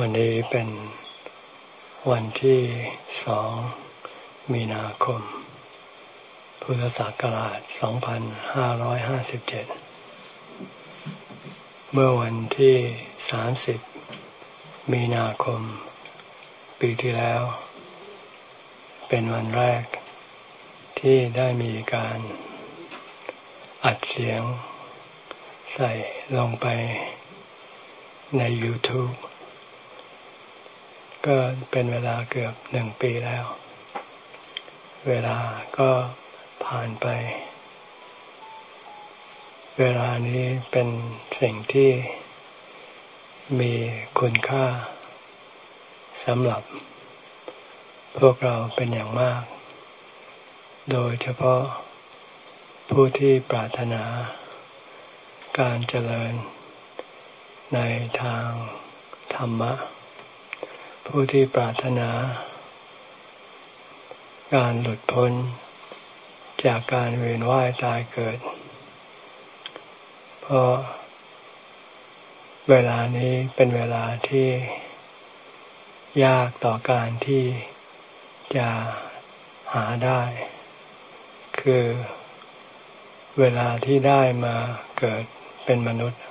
วันนี้เป็นวันที่สองมีนาคม พุทธศักราช 2557 เมื่อวันที่ 30 มีนาคม ปีที่แล้ว เป็นวันแรกที่ได้มีการอัดเสียงใส่ลงไปใน YouTube ก็เป็นเวลาเกือบหนึ่งปีแล้ว เวลาก็ผ่านไป เวลานี้เป็นสิ่งที่มีคุณค่าสำหรับ พวกเราเป็นอย่างมาก โดยเฉพาะผู้ที่ปรารถนา การเจริญในทางธรรมะ ผู้ที่ปรารถนา การหลุดพ้น จากการเวียนว่ายตายเกิด เพราะ เวลานี้เป็นเวลาที่ ยากต่อการที่จะหาได้ คือเวลาที่ได้มาเกิดเป็นมนุษย์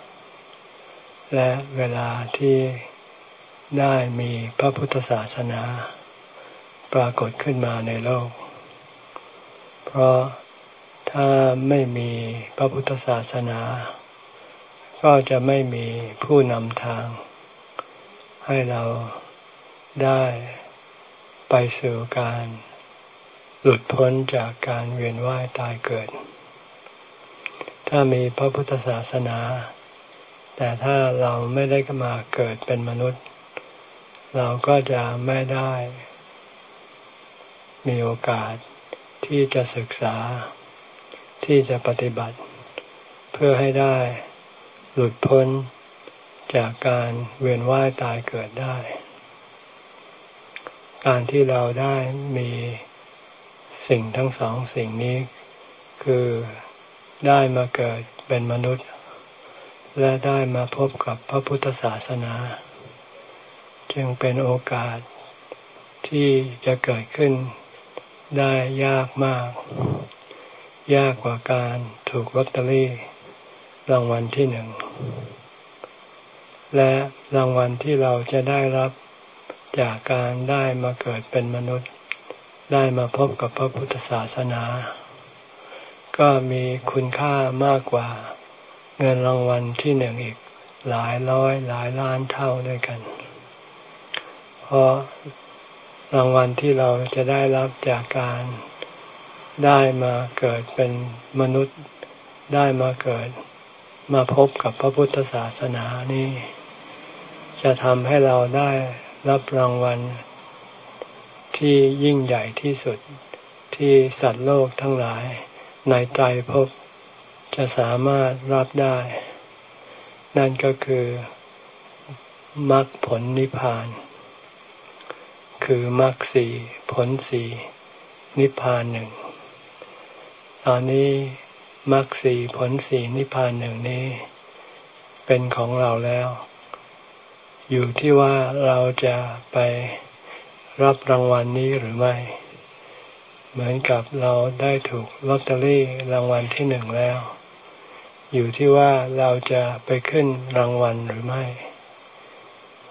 และเวลาที่ ได้มีพระพุทธศาสนา ปรากฏขึ้นมาในโลก เพราะถ้าไม่มีพระพุทธศาสนา ก็จะไม่มีผู้นำทาง ให้เราได้ไปสู่การหลุดพ้นจากการเวียนว่ายตายเกิด ถ้ามีพระพุทธศาสนา แต่ถ้าเราไม่ได้มาเกิดเป็นมนุษย์ เราก็จะไม่ได้ มีโอกาสที่จะศึกษาที่จะปฏิบัติ เพื่อให้ได้หลุดพ้นจากการเวียนว่ายตายเกิดได้ การที่เราได้มีสิ่งทั้งสองสิ่งนี้ คือได้มาเกิดเป็นมนุษย์ และได้มาพบกับพระพุทธศาสนา จึงเป็นโอกาสที่จะเกิดขึ้นได้ยากมาก ยากกว่าการถูกลอตเตอรี่รางวัลที่หนึ่ง และรางวัลที่เราจะได้รับจากการได้มาเกิดเป็นมนุษย์ ได้มาพบกับพระพุทธศาสนา ก็มีคุณค่ามากกว่าเงินรางวัลที่หนึ่งอีกหลายร้อยหลายล้านเท่าด้วยกัน เพราะรางวัลที่เราจะได้รับจากการได้มาเกิดเป็นมนุษย์ได้มาเกิด มาพบกับพระพุทธศาสนานี่ จะทำให้เราได้รับรางวัลที่ยิ่งใหญ่ที่สุดที่สัตว์โลกทั้งหลายในใจพบจะสามารถรับได้ นั่นก็คือมรรคผลนิพพาน คือมรรคสีผลสีนิพพานหนึ่ง ตอนนี้มรรคสีผลสีนิพพานหนึ่งนี้ เป็นของเราแล้ว อยู่ที่ว่าเราจะไปรับรางวัลนนี้หรือไม่ เหมือนกับเราได้ถูกลอตเตอรี่รางวัลที่หนึ่งแล้ว อยู่ที่ว่าเราจะไปขึ้นรางวัลหรือไม่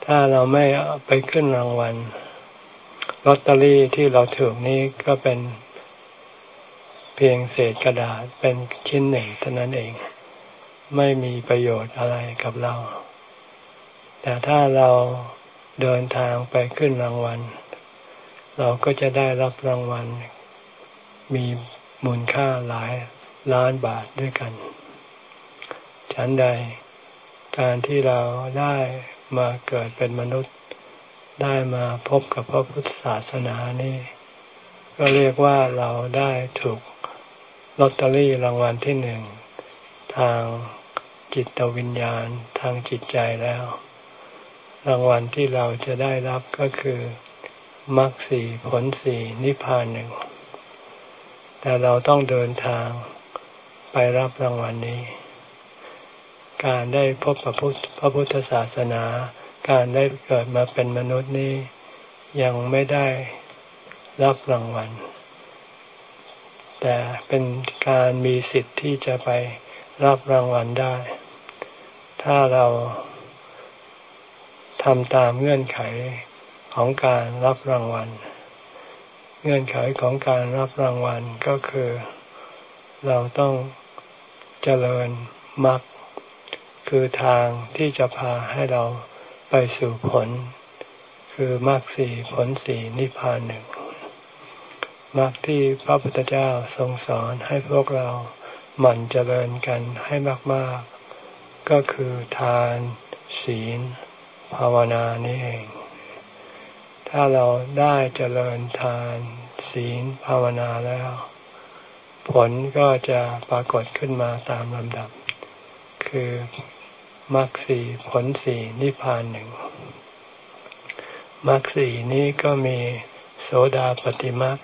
ถ้าเราไม่ไปขึ้นรางวัล ลอตเตอรี่ที่เราถือนี้ก็เป็นเพียงเศษกระดาษเป็นชิ้นหนึ่งเท่านั้นเอง ไม่มีประโยชน์อะไรกับเรา แต่ถ้าเราเดินทางไปขึ้นรางวัล เราก็จะได้รับรางวัล มีมูลค่าหลายล้านบาทด้วยกัน ฉันใดการที่เราได้มาเกิดเป็นมนุษย์ ได้มาพบกับพระพุทธศาสนานี่ ก็เรียกว่าเราได้ถูกลอตเตอรี่รางวัลที่หนึ่งทางจิตวิญญาณทางจิตใจแล้ว รางวัลที่เราจะได้รับก็คือมรรคสีผลสีนิพพานหนึ่ง แต่เราต้องเดินทางไปรับรางวัลนนี้ การได้พบพระพุทธศาสนา การได้เกิดมาเป็นมนุษย์นี้ยังไม่ได้รับรางวัล แต่เป็นการมีสิทธิ์ที่จะไปรับรางวัลได้ ถ้าเราทำตามเงื่อนไขของการรับรางวัล เงื่อนไขของการรับรางวัลก็คือ เราต้องเจริญมรรคคือทางที่จะพาให้เรา ไปสู่ผล คือมรรคสี่ผลสี่นิพพานหนึ่งมรรคที่พระพุทธเจ้าทรงสอนให้พวกเราหมั่นเจริญกันให้มาก ๆ ก็คือทาน ศีล ภาวนานี่เอง ถ้าเราได้เจริญทาน ศีล ภาวนาแล้ว ผลก็จะปรากฏขึ้นมาตามลำดับ คือ มรรคสี่ผลสี่นิพพานหนึ่งมรรคสี่นี้ก็มีโสดาปฏิมรรค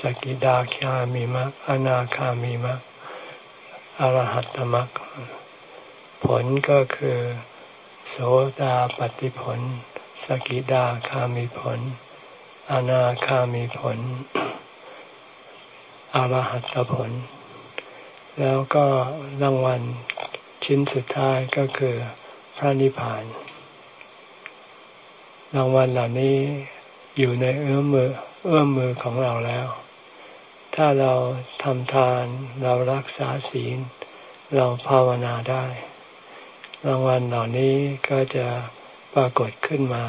สกิดาคามีมรรคอนาคามีมรรคอรหัตตมรรคผลก็คือ โสดาปฏิผล สกิดาคามีผล อนาคามีผลอรหัตผล แล้วก็รางวัล ชิ้นสุดท้ายก็คือพระนิพพาน รางวัลเหล่านี้อยู่ในเอื้อมมือเอื้อมมือของเราแล้ว ถ้าเราทำทานเรารักษาศีล เราภาวนาได้ รางวัลเหล่านี้ก็จะปรากฏขึ้นมา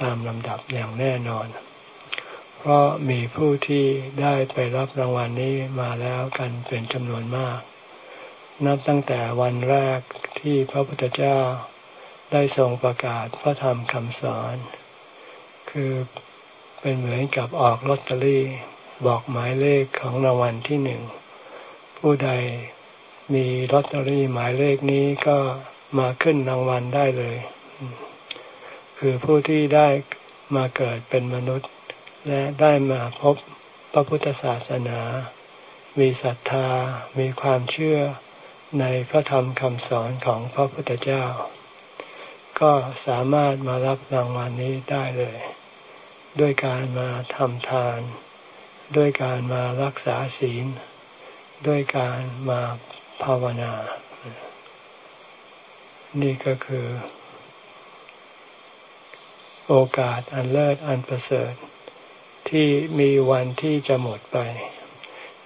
ตามลำดับอย่างแน่นอน เพราะมีผู้ที่ได้ไปรับรางวัลนี้มาแล้วกันเป็นจำนวนมาก นับตั้งแต่วันแรกที่พระพุทธเจ้าได้ทรงประกาศพระธรรมคำสอน คือเป็นเหมือนกับออกลอตเตอรี่บอกหมายเลขของรางวัลที่หนึ่ง ผู้ใดมีลอตเตอรี่หมายเลขนี้ก็มาขึ้นรางวัลได้เลย คือผู้ที่ได้มาเกิดเป็นมนุษย์ และได้มาพบพระพุทธศาสนา มีศรัทธา มีความเชื่อ ในพระธรรมคำสอนของพระพุทธเจ้า ก็สามารถมารับรางวัลนนี้ได้เลย ด้วยการมาทำทาน ด้วยการมารักษาศีล ด้วยการมาภาวนา นี่ก็คือ โอกาสอันเลิศอันประเสริฐที่มีวันที่จะหมดไป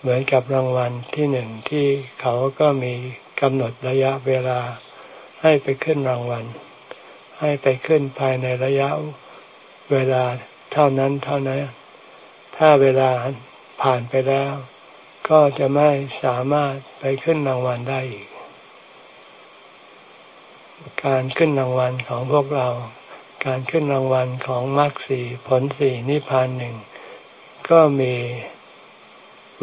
เหมือนกับรางวัลที่หนึ่งที่เขาก็มีกำหนดระยะเวลาให้ไปขึ้นรางวัล ให้ไปขึ้นภายในระยะเวลาเท่านั้นเท่านั้น ถ้าเวลาผ่านไปแล้ว ก็จะไม่สามารถไปขึ้นรางวัลได้อีก การขึ้นรางวัลของพวกเรา การขึ้นรางวัลของมรรคสีผลสีนิพพานหนึ่งก็มี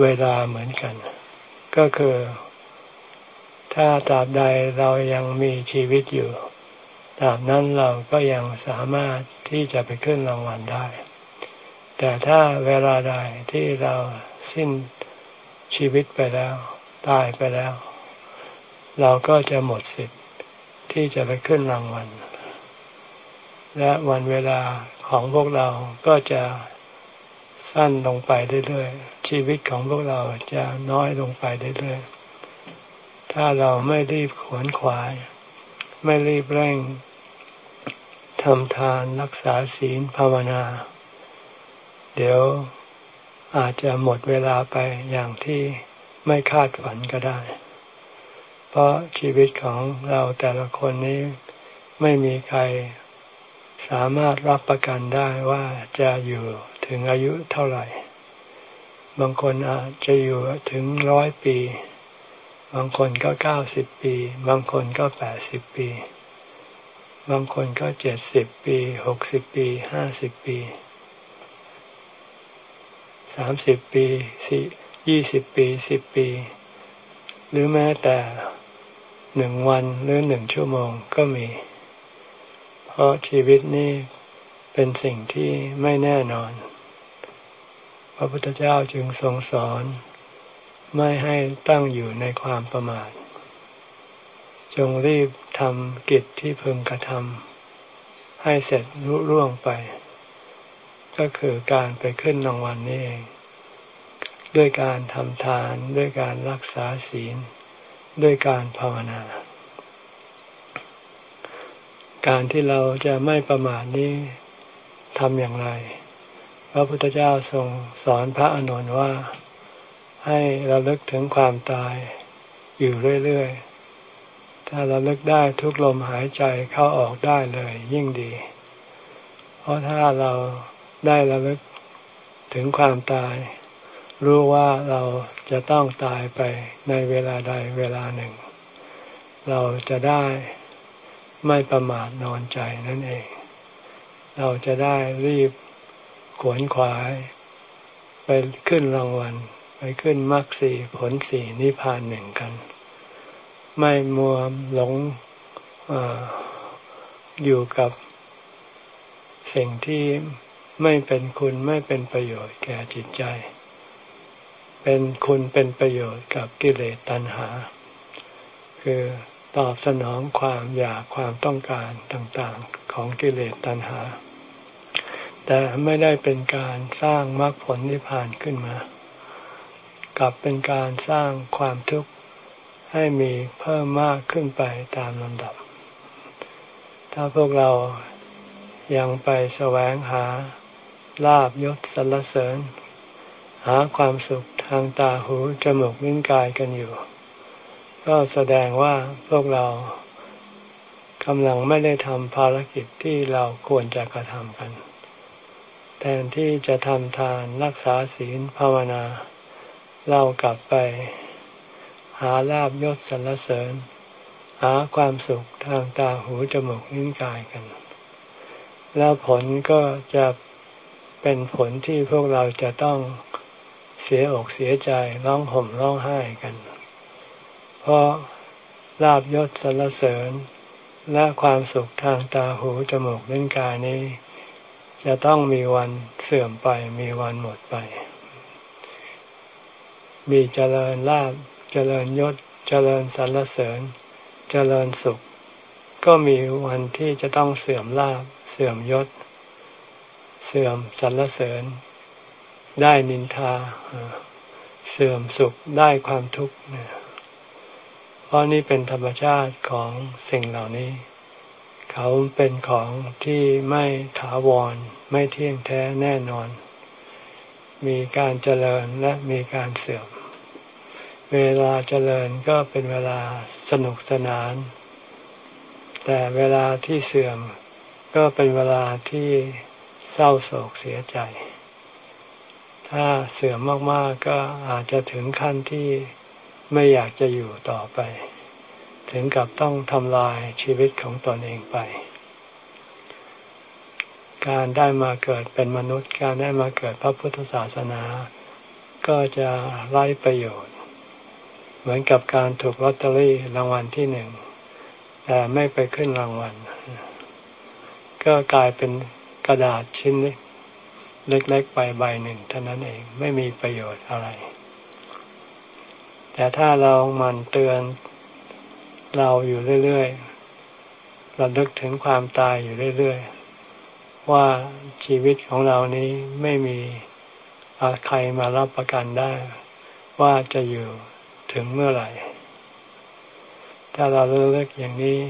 เวลาเหมือนกัน ก็คือ ถ้าตราบใดเรายังมีชีวิตอยู่ตราบนั้นเราก็ยังสามารถที่จะไปขึ้นรางวัลได้ แต่ถ้าเวลาใดที่เราสิ้นชีวิตไปแล้ว ตายไปแล้ว เราก็จะหมดสิทธิ์ที่จะไปขึ้นรางวัลและวันเวลาของพวกเราก็จะ สั้นลงไปเรื่อยๆ ชีวิตของพวกเราจะน้อยลงไปเรื่อยๆ ถ้าเราไม่รีบขวนขวาย ไม่รีบเร่งทำทานรักษาศีลภาวนา เดี๋ยวอาจจะหมดเวลาไปอย่างที่ไม่คาดฝันก็ได้ เพราะชีวิตของเราแต่ละคนนี้ไม่มีใครสามารถรับประกันได้ว่าจะอยู่ ถึงอายุเท่าไหร่ บางคนอาจจะอยู่ถึงร้อยปี บางคนก็เก้าสิบปี บางคนก็แปดสิบปี บางคนก็เจ็ดสิบปีหกสิบปีห้าสิบปีสามสิบปีสี่ยี่สิบปีสิบปี หรือแม้แต่หนึ่งวันหรือหนึ่งชั่วโมงก็มี เพราะชีวิตนี้เป็นสิ่งที่ไม่แน่นอน พระพุทธเจ้าจึงทรงสอน ไม่ให้ตั้งอยู่ในความประมาท จงรีบทำกิจที่พึงกระทำให้เสร็จรุ่ร่วงไป ก็คือการไปขึ้นรางวัลนี่เอง ด้วยการทำทานด้วยการรักษาศีล ด้วยการภาวนา การที่เราจะไม่ประมาทนี้ทำอย่างไร พระพุทธเจ้าทรงสอนพระอนุนว่าให้เราลึกถึงความตายอยู่เรื่อยๆ ถ้าเราลึกได้ทุกลมหายใจเข้าออกได้เลยยิ่งดี เพราะถ้าเราได้ระลึกถึงความตาย รู้ว่าเราจะต้องตายไปในเวลาใดเวลาหนึ่ง เราจะได้ไม่ประมาทนอนใจนั่นเอง เราจะได้รีบ ขวนขวาย ไปขึ้นรางวัล ไปขึ้นมรรคสี่ผลสี่นิพพานหนึ่งกัน ไม่มัวหลงออยู่กับ สิ่งที่ไม่เป็นคุณไม่เป็นประโยชน์แก่จิตใจ เป็นคุณเป็นประโยชน์กับกิเลสตัณหา คือตอบสนองความอยากความต้องการต่างๆของกิเลสตัณหา แต่ไม่ได้เป็นการสร้างมรรคผลนิพพานขึ้นมา กลับเป็นการสร้างความทุกข์ให้มีเพิ่มมากขึ้นไปตามลำดับ ถ้าพวกเรายังไปแสวงหาลาบยศสรรเสริญ หาความสุขทางตาหูจมูกลิ้นกายกันอยู่ ก็แสดงว่าพวกเรากำลังไม่ได้ทำภารกิจที่เราควรจะกระทำกัน แทนที่จะทำทานรักษาศีลภาวนา เรากลับไปหาลาบยศสรรเสริญ หาความสุขทางตาหูจมูกลิ้นกายกัน แล้วผลก็จะเป็นผลที่พวกเราจะต้องเสียอกเสียใจร้องห่มร้องไห้กัน เพราะลาบยศสรรเสริญ และความสุขทางตาหูจมูกลิ้นกายนี้ จะต้องมีวันเสื่อมไป มีวันหมดไป มีเจริญลาบเจริญยศ เจริญสรรเสริญ เจริญสุข ก็มีวันที่จะต้องเสื่อมลาบเสื่อมยศ เสื่อมสรรเสริญ ได้นินทา เสื่อมสุขได้ความทุกข์เพราะนี่เป็นธรรมชาติของสิ่งเหล่านี้ เขาเป็นของที่ไม่ถาวร ไม่เที่ยงแท้แน่นอน มีการเจริญและมีการเสื่อม เวลาเจริญก็เป็นเวลาสนุกสนาน แต่เวลาที่เสื่อมก็เป็นเวลาที่เศร้าโศกเสียใจ ถ้าเสื่อมมากๆก็อาจจะถึงขั้นที่ไม่อยากจะอยู่ต่อไป ถึงกับต้องทำลายชีวิตของตนเองไป การได้มาเกิดเป็นมนุษย์ การได้มาเกิดพระพุทธศาสนา ก็จะไร้ประโยชน์ เหมือนกับการถูกลอตเตอรี่รางวัลที่หนึ่ง แต่ไม่ไปขึ้นรางวัล ก็กลายเป็นกระดาษชิ้นเล็กๆไปใบหนึ่งเท่านั้นเองไม่มีประโยชน์อะไร แต่ถ้าเรามันเตือน เราอยู่เรื่อยๆราลึกถึงความตายอยู่เรื่อยๆ ว่าชีวิตของเรานี้ไม่มีใครมารับประกันได้ ว่าจะอยู่ถึงเมื่อไหร่ ถ้าเราเลิกอย่างนี้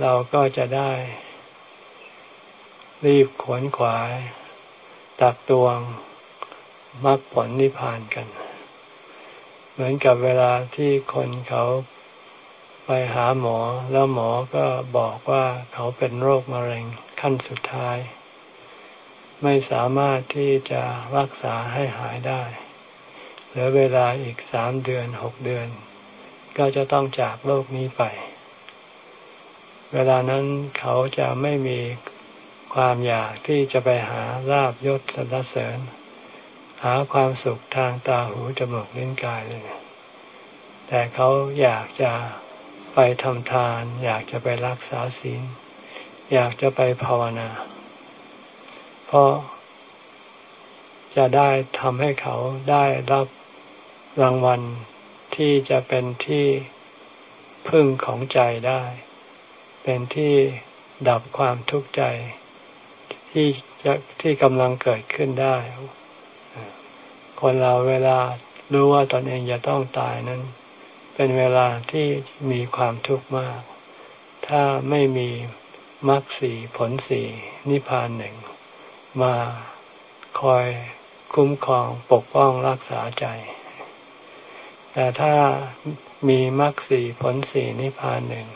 เราก็จะได้ รีบขวนขวายตักตวงมรรคผลนิพพานกัน เหมือนกับเวลาที่คนเขา ไปหาหมอแล้วหมอก็บอกว่าเขาเป็นโรคมะเร็งขั้นสุดท้าย ไม่สามารถที่จะรักษาให้หายได้เหลือเวลาอีกสามเดือนหกเดือน ก็จะต้องจากโลกนี้ไป เวลานั้นเขาจะไม่มีความอยากที่จะไปหาลาบยศสรรเสริญ หาความสุขทางตาหูจมูกลิ้นกายเลย แต่เขาอยากจะ ไปทำทาน อยากจะไปรักษาศีล อยากจะไปภาวนา เพราะจะได้ทำให้เขาได้รับรางวัลที่จะเป็นที่พึ่งของใจได้ เป็นที่ดับความทุกข์ใจ ที่จะที่กำลังเกิดขึ้นได้ คนเราเวลารู้ว่าตนเองจะต้องตายนั้น เป็นเวลาที่มีความทุกข์มาก ถ้าไม่มีมรรคสีผลสีนิพพานหนึ่ง มาคอยคุ้มครองปกป้องรักษาใจ แต่ถ้ามีมรรคสีผลสีนิพพานหนึ่ง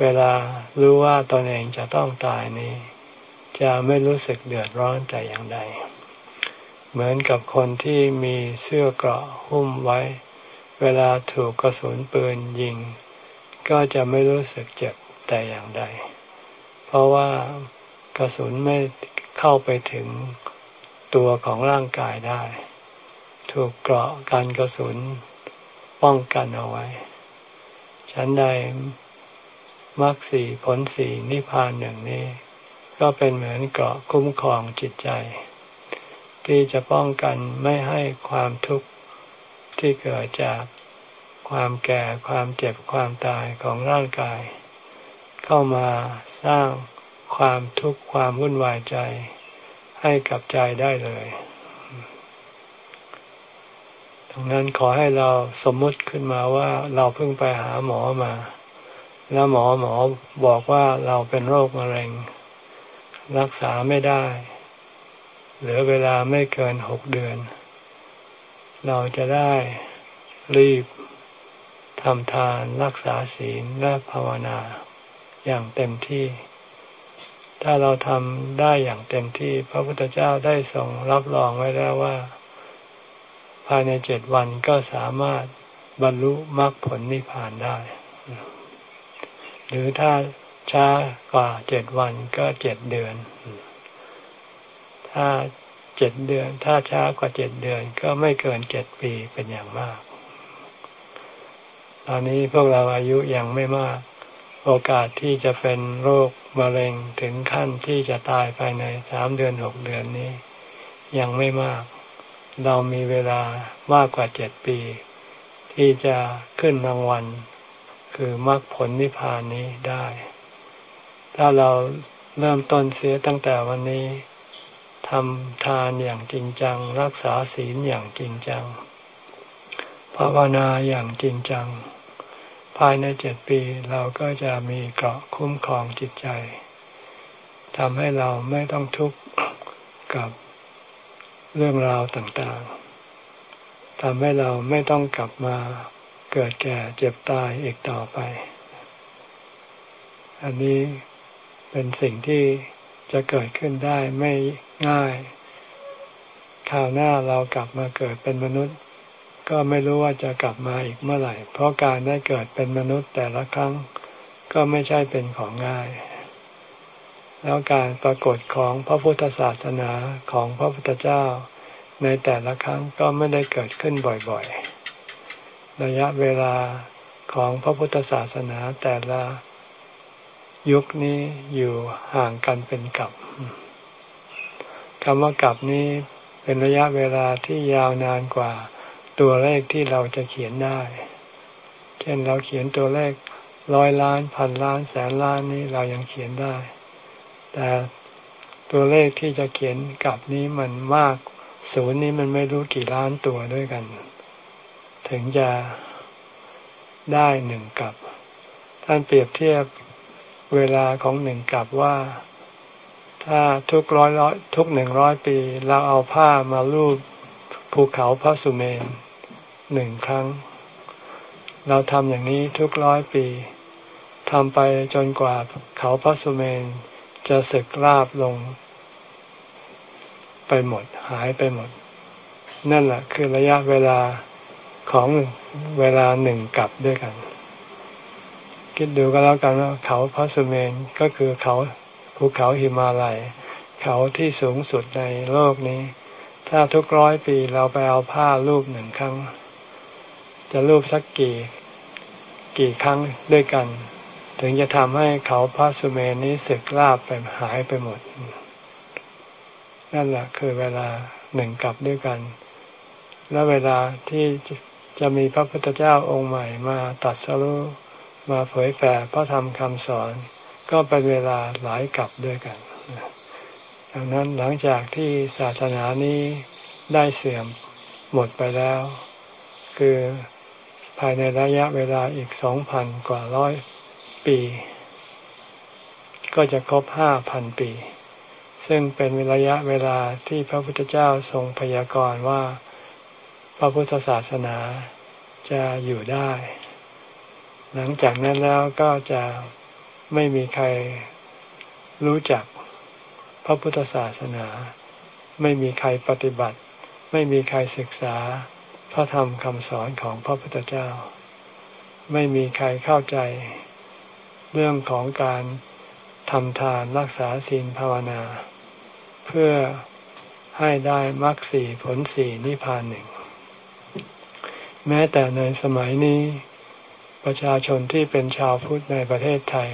เวลารู้ว่าตนเองจะต้องตายนี้ จะไม่รู้สึกเดือดร้อนใจอย่างใด เหมือนกับคนที่มีเสื้อเกราะหุ้มไว้ เวลาถูกกระสุนปืนยิง ก็จะไม่รู้สึกเจ็บแต่อย่างใด เพราะว่ากระสุนไม่เข้าไปถึงตัวของร่างกายได้ ถูกเกราะกันกระสุนป้องกันเอาไว้ ฉันใดมรรคสีผลสีนิพพานหนึ่งนี้ ก็เป็นเหมือนเกราะคุ้มครองจิตใจ ที่จะป้องกันไม่ให้ความทุกข์ที่เกิดจาก ความแก่ความเจ็บความตายของร่างกาย เข้ามาสร้างความทุกข์ความวุ่นวายใจให้กับใจได้เลยดังนั้นขอให้เราสมมุติขึ้นมาว่าเราเพิ่งไปหาหมอมา แล้วหมอหมอบอกว่าเราเป็นโรคมะเร็ง รักษาไม่ได้ เหลือเวลาไม่เกินหกเดือน เราจะได้รีบ ทำทานรักษาศีลและภาวนาอย่างเต็มที่ ถ้าเราทำได้อย่างเต็มที่ พระพุทธเจ้าได้ทรงรับรองไว้แล้วว่า ภายในเจ็ดวันก็สามารถบรรลุมรรคผลนิพพานได้ หรือถ้าช้ากว่าเจ็ดวันก็เจ็ดเดือน ถ้าเจ็ดเดือน ถ้าช้ากว่าเจ็ดเดือนก็ไม่เกินเจ็ดปีเป็นอย่างมาก ตอนนี้พวกเราอายุยังไม่มาก โอกาสที่จะเป็นโรคมะเร็งถึงขั้นที่จะตายภายในสามเดือนหกเดือนนี้ ยังไม่มาก เรามีเวลามากกว่าเจ็ดปี ที่จะขึ้นรางวัล คือมรรคผลนิพพานนี้ได้ ถ้าเราเริ่มต้นเสียตั้งแต่วันนี้ทำทานอย่างจริงจัง รักษาศีลอย่างจริงจังภาวนาอย่างจริงจัง ภายในเจ็ดปีเราก็จะมีเกราะคุ้มครองจิตใจทำให้เราไม่ต้องทุกข์กับเรื่องราวต่างๆทำให้เราไม่ต้องกลับมาเกิดแก่เจ็บตายอีกต่อไป อันนี้เป็นสิ่งที่จะเกิดขึ้นได้ไม่ง่าย คราวหน้าเรากลับมาเกิดเป็นมนุษย์ ก็ไม่รู้ว่าจะกลับมาอีกเมื่อไหร่ เพราะการได้เกิดเป็นมนุษย์แต่ละครั้ง ก็ไม่ใช่เป็นของง่าย แล้วการปรากฏของพระพุทธศาสนาของพระพุทธเจ้า ในแต่ละครั้งก็ไม่ได้เกิดขึ้นบ่อยๆ ระยะเวลาของพระพุทธศาสนาแต่ละยุคนี้อยู่ห่างกันเป็นกับคำว่ากับนี้เป็นระยะเวลาที่ยาวนานกว่า ตัวเลขที่เราจะเขียนได้ เช่นเราเขียนตัวเลขร้อยล้านพันล้านแสนล้านนี้เรายังเขียนได้ แต่ตัวเลขที่จะเขียนกับนี้มันมากศูนย์นี้มันไม่รู้กี่ล้านตัวด้วยกัน ถึงจะได้หนึ่งกับ ท่านเปรียบเทียบเวลาของหนึ่งกับว่า ถ้าทุกร้อยร้อยทุกหนึ่งร้อยปี เราเอาผ้ามาลูบภูเขาพระสุเมน หนึ่งครั้ง เราทำอย่างนี้ทุกร้อยปีทำไปจนกว่าเขาพระสุเมนจะสึกลาบลง ไปหมดหายไปหมด นั่นแหละคือระยะเวลาของเวลาหนึ่งกลับด้วยกัน คิดดูก็แล้วกันว่าเขาพระสุเมนก็คือเขาภูเขาหิมาลัย เขาที่สูงสุดในโลกนี้ ถ้าทุกร้อยปีเราไปเอาผ้ารูปหนึ่งครั้ง จะรูปสักกี่กี่ครั้งด้วยกัน ถึงจะทำให้เขาพระสุเมนนี้สึกลาบไปหายไปหมด นั่นแหละคือเวลาหนึ่งกลับด้วยกัน และเวลาที่จะมีพระพุทธเจ้าองค์ใหม่มาตัดสรุมาเผยแผ่พระธรรมคำสอน ก็เป็นเวลาหลายกลับด้วยกัน ดังนั้นหลังจากที่ศาสนานี้ได้เสื่อมหมดไปแล้ว คือ ภายในระยะเวลาอีกสองพันกว่าร้อยปี ก็จะครบห้าพันปี ซึ่งเป็นระยะเวลาที่พระพุทธเจ้าทรงพยากรณ์ว่า พระพุทธศาสนาจะอยู่ได้ หลังจากนั้นแล้วก็จะไม่มีใครรู้จักพระพุทธศาสนา ไม่มีใครปฏิบัติ ไม่มีใครศึกษา พระธรรมคำสอนของพระพุทธเจ้า ไม่มีใครเข้าใจ เรื่องของการทำทานรักษาศีลภาวนา เพื่อให้ได้มรรคสี่ผลสี่นิพพานหนึ่ง แม้แต่ในสมัยนี้ ประชาชนที่เป็นชาวพุทธในประเทศไทย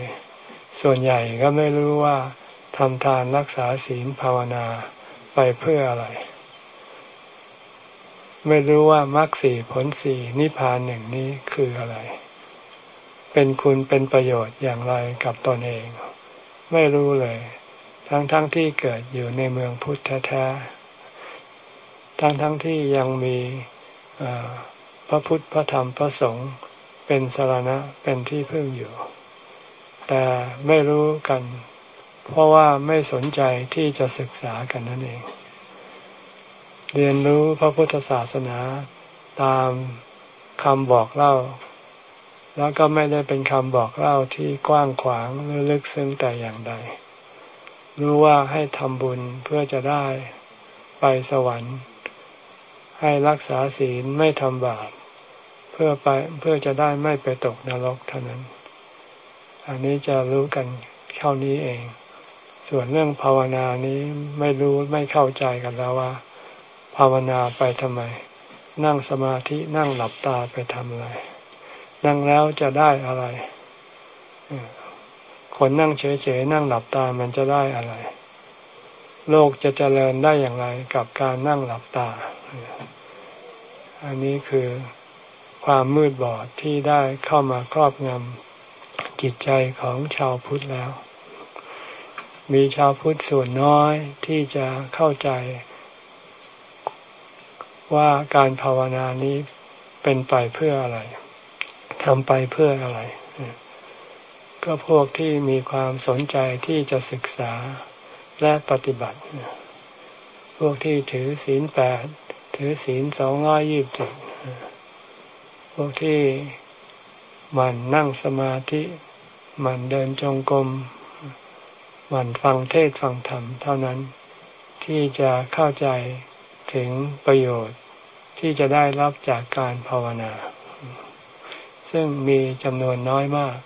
ส่วนใหญ่ก็ไม่รู้ว่าทำทานรักษาศีลภาวนาไปเพื่ออะไร ไม่รู้ว่ามรรคสี่ผลสี่นิพพานหนึ่งนี้คืออะไร เป็นคุณเป็นประโยชน์อย่างไรกับตนเอง ไม่รู้เลย ทั้งๆทที่เกิดอยู่ในเมืองพุทธแท้ๆทั้งๆทที่ยังมีพระพุทธพระธรรมพระสงฆ์เป็นสารณะเป็นที่พึ่งอยู่ แต่ไม่รู้กัน เพราะว่าไม่สนใจที่จะศึกษากันนั่นเอง เรียนรู้พระพุทธศาสนาตามคำบอกเล่า แล้วก็ไม่ได้เป็นคำบอกเล่าที่กว้างขวางหรือลึกซึ้งแต่อย่างใด รู้ว่าให้ทำบุญเพื่อจะได้ไปสวรรค์ ให้รักษาศีลไม่ทำบาปเพื่อไปเพื่อจะได้ไม่ไปตกนรกเท่านั้น อันนี้จะรู้กันเท่านี้เอง ส่วนเรื่องภาวนานี้ไม่รู้ไม่เข้าใจกันแล้วว่า ภาวนาไปทำไม นั่งสมาธินั่งหลับตาไปทำอะไร นั่งแล้วจะได้อะไร คนนั่งเฉยๆนั่งหลับตามันจะได้อะไร โลกจะเจริญได้อย่างไรกับการนั่งหลับตา อันนี้คือความมืดบอดที่ได้เข้ามาครอบงำจิตใจของชาวพุทธแล้ว มีชาวพุทธส่วนน้อยที่จะเข้าใจ ว่าการภาวนานี้เป็นไปเพื่ออะไรทำไปเพื่ออะไร ก็พวกที่มีความสนใจที่จะศึกษาและปฏิบัติ พวกที่ถือศีลแปดถือศีลสองร้อยยี่สิบเจ็ดพวกที่มันนั่งสมาธิมันเดินจงกรมมันฟังเทศฟังธรรม เท่านั้นที่จะเข้าใจถึงประโยชน์ ที่จะได้รับจากการภาวนา ซึ่งมีจำนวนน้อยมาก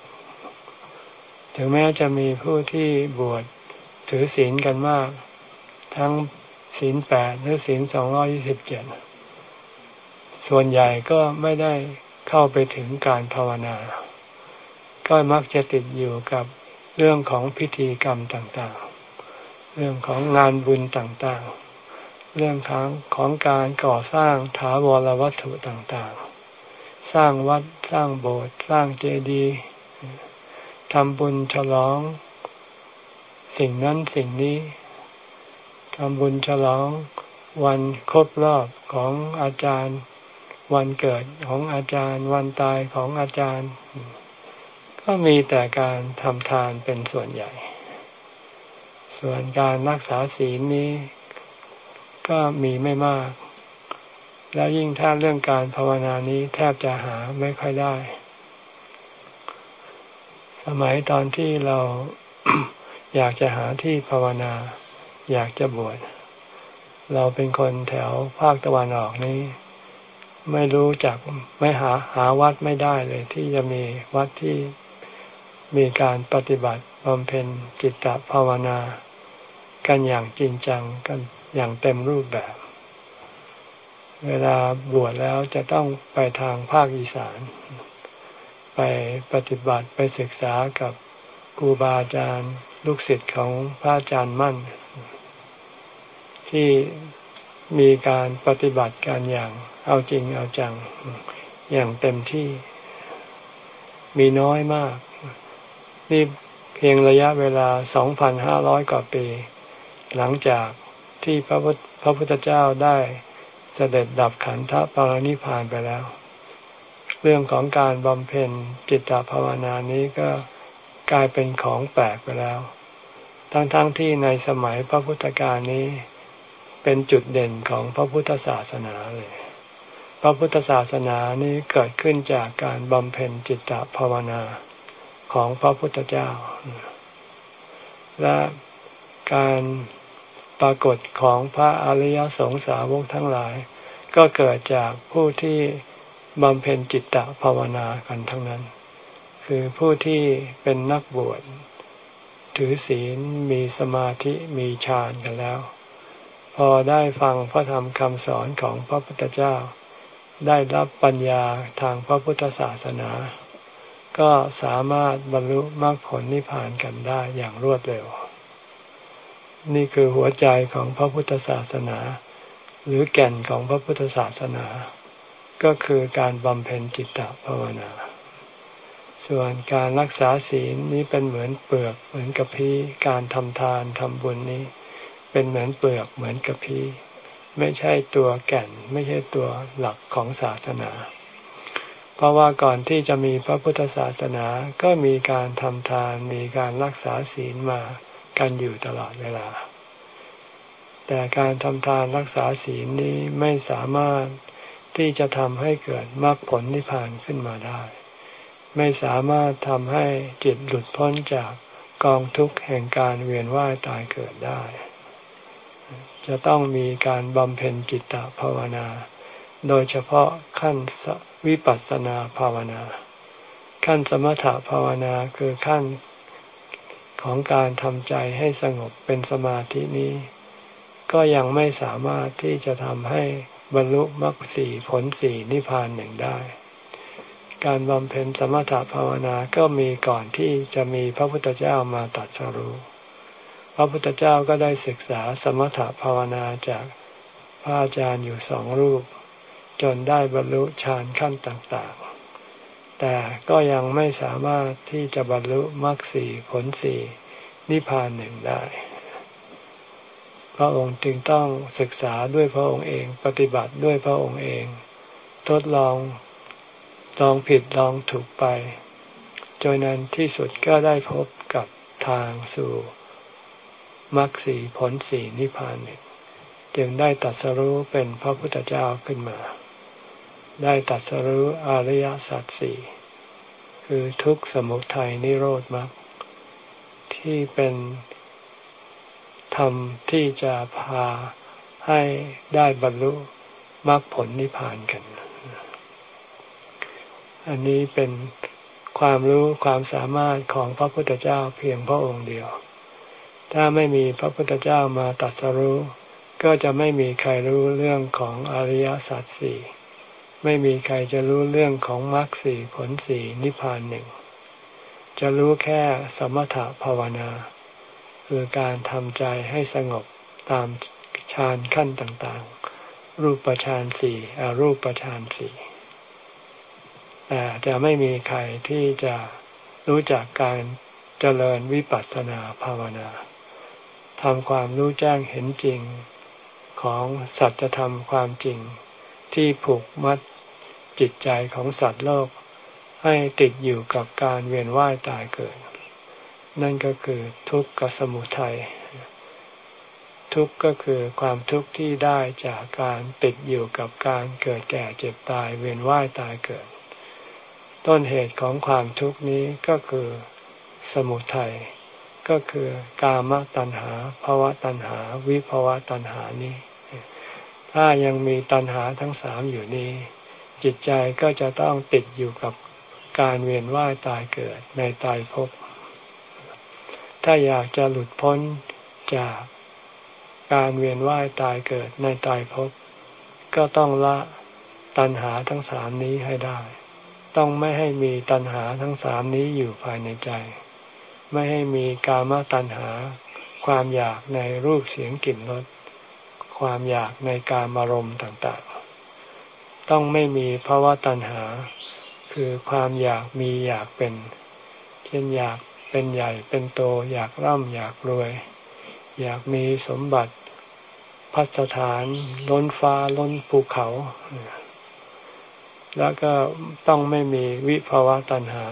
ถึงแม้จะมีผู้ที่บวชถือศีลกันมาก ทั้งศีลแปดหรือศีลสองร้อยี่สิบเจ็ดส่วนใหญ่ก็ไม่ได้เข้าไปถึงการภาวนา ก็มักจะติดอยู่กับเรื่องของพิธีกรรมต่างๆ เรื่องของงานบุญต่างๆ เรื่องของของการก่อสร้างถาวรวัตถุต่างๆ สร้างวัดสร้างโบสถ์สร้างเจดีย์ทำบุญฉลอง สิ่งนั้นสิ่งนี้ทำบุญฉลองวันครบรอบของอาจารย์ วันเกิดของอาจารย์ วันตายของอาจารย์ ก็มีแต่การทำทานเป็นส่วนใหญ่ ส่วนการรักษาศีลนี้ ก็มีไม่มาก แล้วยิ่งถ้าเรื่องการภาวนานี้แทบจะหาไม่ค่อยได้ สมัยตอนที่เราอยากจะหาที่ภาวนา อยากจะบวชเราเป็นคนแถวภาคตะวันออกนี้ ไม่รู้จักไม่หาหาวัดไม่ได้เลย ที่จะมีวัดที่มีการปฏิบัติบำเพ็ญจิตตภาวนา กันอย่างจริงจังกัน อย่างเต็มรูปแบบ เวลาบวชแล้วจะต้องไปทางภาคอีสาน ไปปฏิบัติไปศึกษากับครูบาอาจารย์ลูกศิษย์ของพระอาจารย์มั่น ที่มีการปฏิบัติการอย่างเอาจริงเอาจังอย่างเต็มที่ มีน้อยมาก นี่เพียงระยะเวลา 2,500 กว่าปี หลังจาก ที่พระพุทธพระพุทธเจ้าได้เสด็จดับขันธปรินิพานไปแล้ว เรื่องของการบำเพ็ญจิตตภาวนานี้ก็กลายเป็นของแปลกไปแล้ว ทั้งๆทที่ในสมัยพระพุทธกาลนี้ เป็นจุดเด่นของพระพุทธศาสนาเลย พระพุทธศาสนานี้เกิดขึ้นจากการบำเพ็ญจิตตภาวนาของพระพุทธเจ้า และการ ปรากฏของพระอริยสงสาวกทั้งหลาย ก็เกิดจากผู้ที่บำเพ็ญจิตตภาวนากันทั้งนั้น คือผู้ที่เป็นนักบวชถือศีลมีสมาธิมีฌานกันแล้ว พอได้ฟังพระธรรมคำสอนของพระพุทธเจ้า ได้รับปัญญาทางพระพุทธศาสนา ก็สามารถบรรลุมรรคผลนิพพานกันได้อย่างรวดเร็ว นี่คือหัวใจของพระพุทธศาสนา หรือแก่นของพระพุทธศาสนา ก็คือการบำเพ็ญจิตตภาวนา ส่วนการรักษาศีลนี้เป็นเหมือนเปลือกเหมือนกระพี้การทำทานทำบุญนี้ เป็นเหมือนเปลือกเหมือนกระพี้ไม่ใช่ตัวแก่นไม่ใช่ตัวหลักของศาสนา เพราะว่าก่อนที่จะมีพระพุทธศาสนาก็มีการทำทานมีการรักษาศีลมา กันอยู่ตลอดเวลา แต่การทำทานรักษาศีลนี้ไม่สามารถที่จะทำให้เกิดมรรคผลนิพพานขึ้นมาได้ ไม่สามารถทำให้จิตหลุดพ้นจากกองทุกข์แห่งการเวียนว่ายตายเกิดได้ จะต้องมีการบำเพ็ญจิตตภาวนา โดยเฉพาะขั้นวิปัสสนาภาวนา ขั้นสมถภาวนาคือขั้น ของการทำใจให้สงบเป็นสมาธินี้ ก็ยังไม่สามารถที่จะทำให้บรรลุมรรคสี่ผลสี่นิพพานหนึ่งได้ การบำเพ็ญสมถภาวนาก็มีก่อนที่จะมีพระพุทธเจ้ามาตรัสรู้พระพุทธเจ้าก็ได้ศึกษาสมถภาวนาจากพระอาจารย์อยู่สองรูป จนได้บรรลุฌานขั้นต่าง แต่ก็ยังไม่สามารถที่จะบรรลุมรรคสีผลสีนิพพานหนึ่งได้ พระองค์จึงต้องศึกษาด้วยพระองค์เองปฏิบัติด้วยพระองค์เอง ทดลองลองผิดลองถูกไปจนนั้นที่สุดก็ได้พบกับทางสู่มรรคสีผลสีนิพพานหนึ่งจึงได้ตัดสรู้เป็นพระพุทธเจ้าขึ้นมา ได้ตัดสรู้อริยสัจสี่ คือทุกสมุทัยนิโรธมรรคที่เป็นธรรมที่จะพาให้ได้บรรลุมรรคผลนิพพานกัน อันนี้เป็นความรู้ความสามารถของพระพุทธเจ้าเพียงพระองค์เดียว ถ้าไม่มีพระพุทธเจ้ามาตัดสรู้ ก็จะไม่มีใครรู้เรื่องของอริยสัจสี่ ไม่มีใครจะรู้เรื่องของมรรคสี่ผลสี่นิพพานหนึ่ง จะรู้แค่สมถภาวนา คือการทำใจให้สงบตามฌานขั้นต่างๆ รูปฌานสี่อรูปฌานสี่แต่จะไม่มีใครที่จะรู้จักการเจริญวิปัสสนาภาวนาทำความรู้แจ้งเห็นจริงของสัจธรรมความจริงที่ผูกมัด จิตใจของสัตว์โลก ให้ติดอยู่กับการเวียนว่ายตายเกิด นั่นก็คือทุกข์กับสมุทัยทุกข์ก็คือความทุกข์ที่ได้จากการติดอยู่กับการเกิดแก่เจ็บตายเวียนว่ายตายเกิด ต้นเหตุของความทุกข์นี้ก็คือสมุทัยก็คือกามตัณหาภาวะตัณหา วิภาวะตัณหานี้ ถ้ายังมีตัณหาทั้งสามอยู่นี้ จิตใจก็จะต้องติดอยู่กับการเวียนว่ายตายเกิดในตายภพถ้าอยากจะหลุดพ้นจากการเวียนว่ายตายเกิดในตายภพก็ต้องละตัณหาทั้งสามนี้ให้ได้ ต้องไม่ให้มีตัณหาทั้งสามนี้อยู่ภายในใจ ไม่ให้มีกามตัณหา ความอยากในรูปเสียงกลิ่นรสความอยากในการมารมณ์ต่าง ต้องไม่มีภาวะตัณหา คือความอยากมีอยากเป็น เช่นอยากเป็นใหญ่เป็นโต อยากร่ำอยากรวย อยากมีสมบัติพัสถานล้นฟ้าล้นภูเขา แล้วก็ต้องไม่มีวิภาวะตัณหา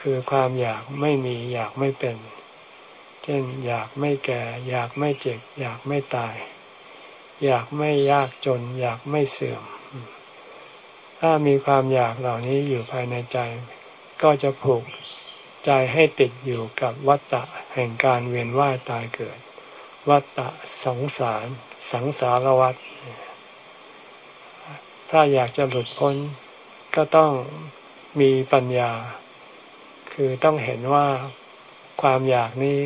คือความอยากไม่มีอยากไม่เป็น เช่นอยากไม่แก่ อยากไม่เจ็บ อยากไม่ตาย อยากไม่ยากจน อยากไม่เสื่อม ถ้ามีความอยากเหล่านี้อยู่ภายในใจ ก็จะผูกใจให้ติดอยู่กับวัฏฏะแห่งการเวียนว่ายตายเกิด วัฏฏะสงสาร สังสารวัฏถ้าอยากจะหลุดพ้น ก็ต้องมีปัญญา คือต้องเห็นว่าความอยากนี้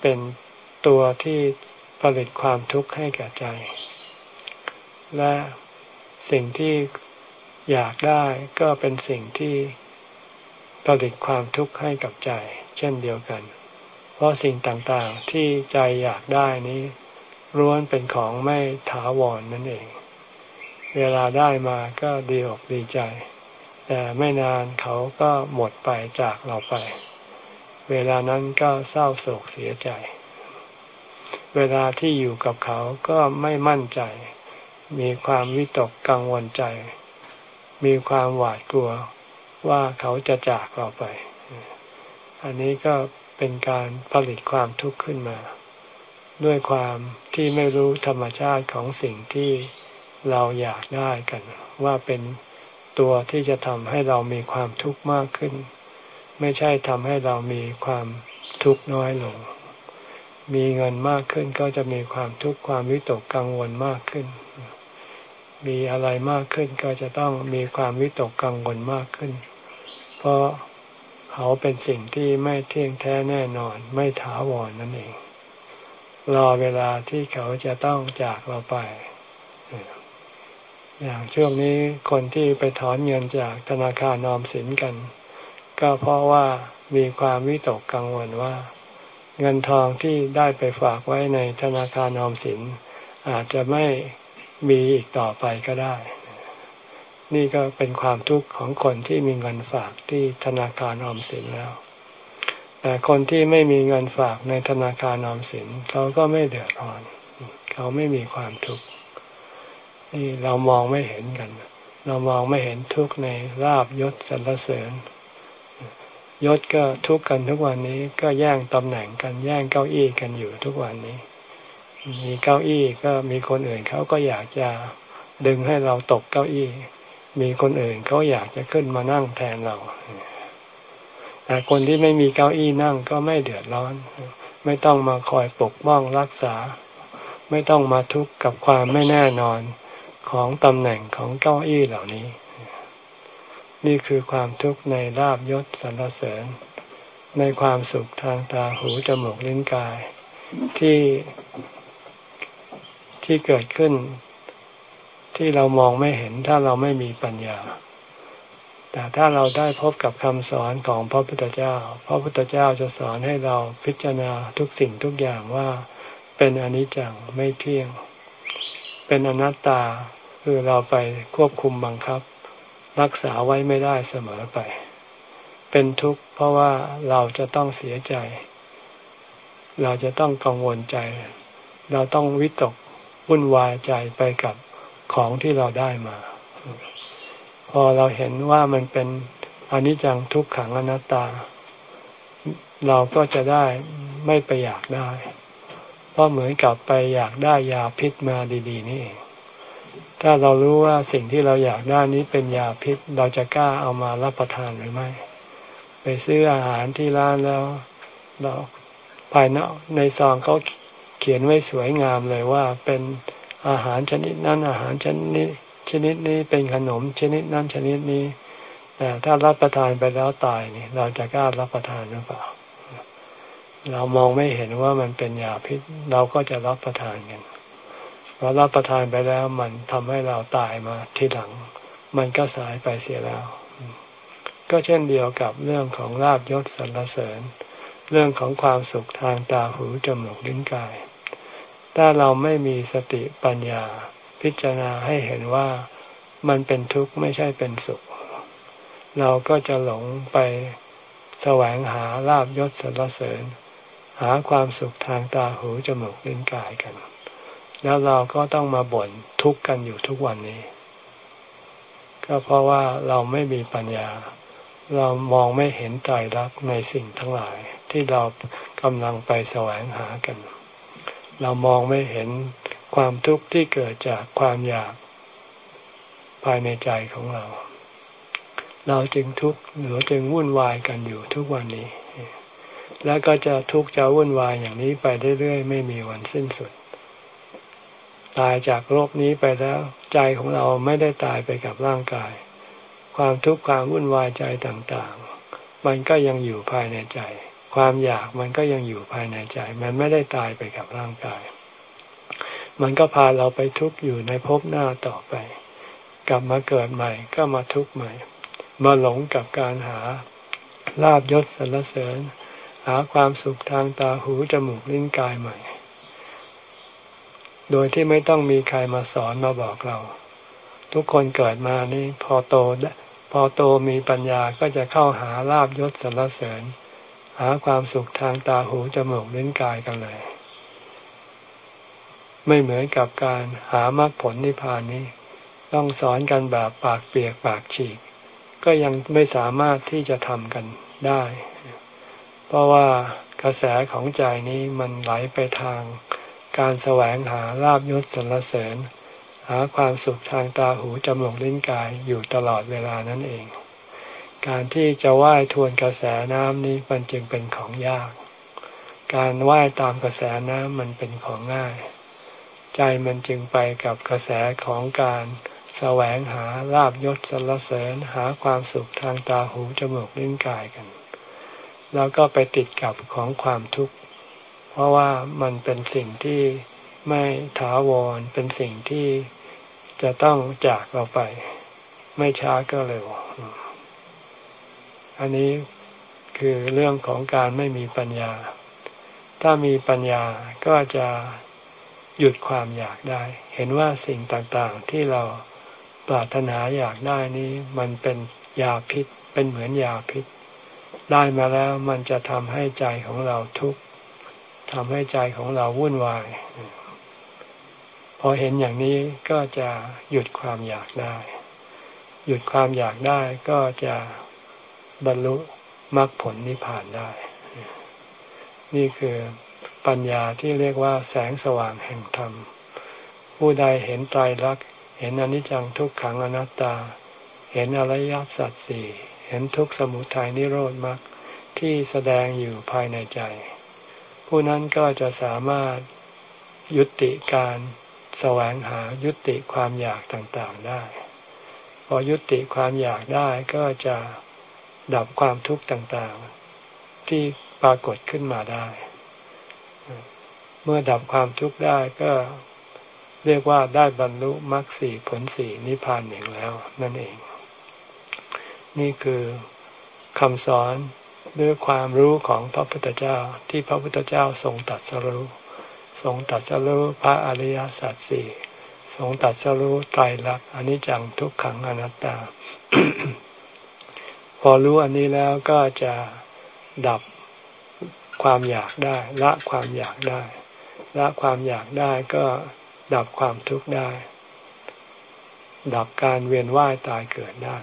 เป็นตัวที่ผลิตความทุกข์ให้แก่ใจ และสิ่งที่ อยากได้ก็เป็นสิ่งที่ผลิตความทุกข์ให้กับใจ เช่นเดียวกัน เพราะสิ่งต่างๆที่ใจอยากได้นี้ร้วนเป็นของไม่ถาวรนนั่นเอง เวลาได้มาก็ดีอกดีใจ แต่ไม่นานเขาก็หมดไปจากเราไป เวลานั้นก็เศร้าโศกเสียใจ เวลาที่อยู่กับเขาก็ไม่มั่นใจ มีความวิตกกังวลใจ มีความหวาดกลัวว่าเขาจะจากเราไป อันนี้ก็เป็นการผลิตความทุกข์ขึ้นมา ด้วยความที่ไม่รู้ธรรมชาติของสิ่งที่เราอยากได้กัน ว่าเป็นตัวที่จะทำให้เรามีความทุกข์มากขึ้น ไม่ใช่ทำให้เรามีความทุกข์น้อยลง มีเงินมากขึ้นก็จะมีความทุกข์ความวิตกกังวลมากขึ้น มีอะไรมากขึ้นก็จะต้องมีความวิตกกังวลมากขึ้น เพราะเขาเป็นสิ่งที่ไม่เที่ยงแท้แน่นอน ไม่ถาวรนนั่นเอง รอเวลาที่เขาจะต้องจากเราไป อย่างช่วงนี้คนที่ไปถอนเงินจากธนาคารนอมสินกัน ก็เพราะว่ามีความวิตกกังวลว่า เงินทองที่ได้ไปฝากไว้ในธนาคารนอมสินอาจจะไม่ มีอีกต่อไปก็ได้ นี่ก็เป็นความทุกข์ของคนที่มีเงินฝากที่ธนาคารออมสินแล้ว แต่คนที่ไม่มีเงินฝากในธนาคารออมสินเขาก็ไม่เดือดร้อน เขาไม่มีความทุกข์ นี่เรามองไม่เห็นกัน เรามองไม่เห็นทุกข์ในลาบยศสรรเสริญยศก็ทุกข์กันทุกวันนี้ก็แย่งตำแหน่งกันแย่งเก้าอี้กันอยู่ทุกวันนี้ มีเก้าอี้ก็มีคนอื่นเขาก็อยากจะดึงให้เราตกเก้าอี้ มีคนอื่นเขาอยากจะขึ้นมานั่งแทนเรา แต่คนที่ไม่มีเก้าอี้นั่งก็ไม่เดือดร้อน ไม่ต้องมาคอยปกป้องรักษา ไม่ต้องมาทุกข์กับความไม่แน่นอนของตำแหน่งของเก้าอี้เหล่านี้ นี่คือความทุกข์ในลาบยศสรรเสริญ ในความสุขทางตาหูจมูกลิ้นกาย ที่ ที่เกิดขึ้น ที่เรามองไม่เห็นถ้าเราไม่มีปัญญา แต่ถ้าเราได้พบกับคำสอนของพระพุทธเจ้า พระพุทธเจ้าจะสอนให้เราพิจารณาทุกสิ่งทุกอย่างว่าเป็นอนิจจังไม่เที่ยง เป็นอนัตตาคือเราไปควบคุมบังคับ รักษาไว้ไม่ได้เสมอไป เป็นทุกข์เพราะว่าเราจะต้องเสียใจ เราจะต้องกังวลใจ เราต้องวิตก วุ่นวายใจไปกับของที่เราได้มา พอเราเห็นว่ามันเป็นอนิจจังทุกขังอนัตตา เราก็จะได้ไม่ไปอยากได้ เพราะเหมือนกับไปอยากได้ยาพิษมาดีๆนี่เองถ้าเรารู้ว่าสิ่งที่เราอยากได้นี้เป็นยาพิษ เราจะกล้าเอามารับประทานหรือไม่ ไปซื้ออาหารที่ร้านแล้ว เราภายนอกในซองเขา ขียนไว้สวยงามเลยว่าเป็นอาหารชนิดนั้นอาหารชนิดนี้ชนิดนี้เป็นขนมชนิดนั้นชนิดนี้แต่ถ้ารับประทานไปแล้วตายนี่เราจะกล้ารับประทานหรือเปล่า เรามองไม่เห็นว่ามันเป็นยาพิษ เราก็จะรับประทานกันพอรับประทานไปแล้วมันทำให้เราตายมาทีหลัง มันก็สายไปเสียแล้ว ก็เช่นเดียวกับเรื่องของลาบยศสรรเสริญ เรื่องของความสุขทางตาหูจมูกลิ้นกาย ถ้าเราไม่มีสติปัญญา พิจารณาให้เห็นว่ามันเป็นทุกข์ไม่ใช่เป็นสุข เราก็จะหลงไปแสวงหาลาบยศสรรเสริญ หาความสุขทางตาหูจมูกลิ้นกายกัน แล้วเราก็ต้องมาบ่นทุกข์กันอยู่ทุกวันนี้ ก็เพราะว่าเราไม่มีปัญญา เรามองไม่เห็นใจรักในสิ่งทั้งหลายที่เรากำลังไปแสวงหากัน เรามองไม่เห็นความทุกข์ที่เกิดจากความอยากภายในใจของเรา เราจึงทุกข์หรือจึงวุ่นวายกันอยู่ทุกวันนี้ แล้วก็จะทุกข์จะวุ่นวายอย่างนี้ไปเรื่อยๆไม่มีวันสิ้นสุด ตายจากโลกนี้ไปแล้วใจของเราไม่ได้ตายไปกับร่างกาย ความทุกข์ความวุ่นวายใจต่างๆ มันก็ยังอยู่ภายในใจ ความอยากมันก็ยังอยู่ภายในใจ มันไม่ได้ตายไปกับร่างกาย มันก็พาเราไปทุกข์อยู่ในภพหน้าต่อไป กลับมาเกิดใหม่ก็มาทุกข์ใหม่ มาหลงกับการหาลาบยศสรรเสริญ หาความสุขทางตาหูจมูกลิ้นกายใหม่ โดยที่ไม่ต้องมีใครมาสอนมาบอกเรา ทุกคนเกิดมานี่พอโตพอโตมีปัญญาก็จะเข้าหาลาบยศสรรเสริญ หาความสุขทางตาหูจมูกลิ้นกายกันเลย ไม่เหมือนกับการหามรรคผลนิพพานนี้ ต้องสอนกันแบบปากเปียกปากฉีก ก็ยังไม่สามารถที่จะทำกันได้ เพราะว่ากระแสของใจนี้มันไหลไปทาง การแสวงหาลาบยศสรรเสริญ หาความสุขทางตาหูจมูกลิ้นกายอยู่ตลอดเวลานั่นเอง การที่จะว่ายทวนกระแสน้ำนี้มันจึงเป็นของยาก การว่ายตามกระแสน้ำมันเป็นของง่าย ใจมันจึงไปกับกระแสของการแสวงหาลาบยศสรรเสริญหาความสุขทางตาหูจมูกลิ้นกายกัน แล้วก็ไปติดกับของความทุกข์ เพราะว่ามันเป็นสิ่งที่ไม่ถาวรเป็นสิ่งที่จะต้องจากเราไป ไม่ช้าก็เร็ว อันนี้คือเรื่องของการไม่มีปัญญา ถ้ามีปัญญาก็จะหยุดความอยากได้ เห็นว่าสิ่งต่างๆที่เราปรารถนาอยากได้นี้ มันเป็นยาพิษ เป็นเหมือนยาพิษ ได้มาแล้วมันจะทำให้ใจของเราทุกข์ทำให้ใจของเราวุ่นวาย พอเห็นอย่างนี้ก็จะหยุดความอยากได้ หยุดความอยากได้ก็จะ บรรลุมรรคผลนิพพานได้ นี่คือปัญญาที่เรียกว่าแสงสว่างแห่งธรรม ผู้ใดเห็นไตรลักษณ์เห็นอนิจจังทุกขังอนัตตา เห็นอริยสัจสี่เห็นทุกสมุทัยนิโรธมรรคที่แสดงอยู่ภายในใจ ผู้นั้นก็จะสามารถยุติการแสวงหายุติความอยากต่างๆได้ พอยุติความอยากได้ก็จะ ดับความทุกข์ต่างๆ ที่ปรากฏขึ้นมาได้ เมื่อดับความทุกข์ได้ก็เรียกว่าได้บรรลุมรรคสี่ผลสี่นิพพานอย่างแล้ว นั่นเอง นี่คือคำสอนด้วยความรู้ของพระพุทธเจ้าที่พระพุทธเจ้าทรงตัดสรู้ทรงตัดสรู้พระอริยสัจสี่ทรงตัดสรู้ไตรลักษณ์อนิจจังทุกขังอนัตตา อรู้อันนี้แล้วก็จะดับความอยากได้ ละความอยากได้ ละความอยากได้ก็ดับความทุกข์ได้ ดับการเวียนว่ายตายเกิดได้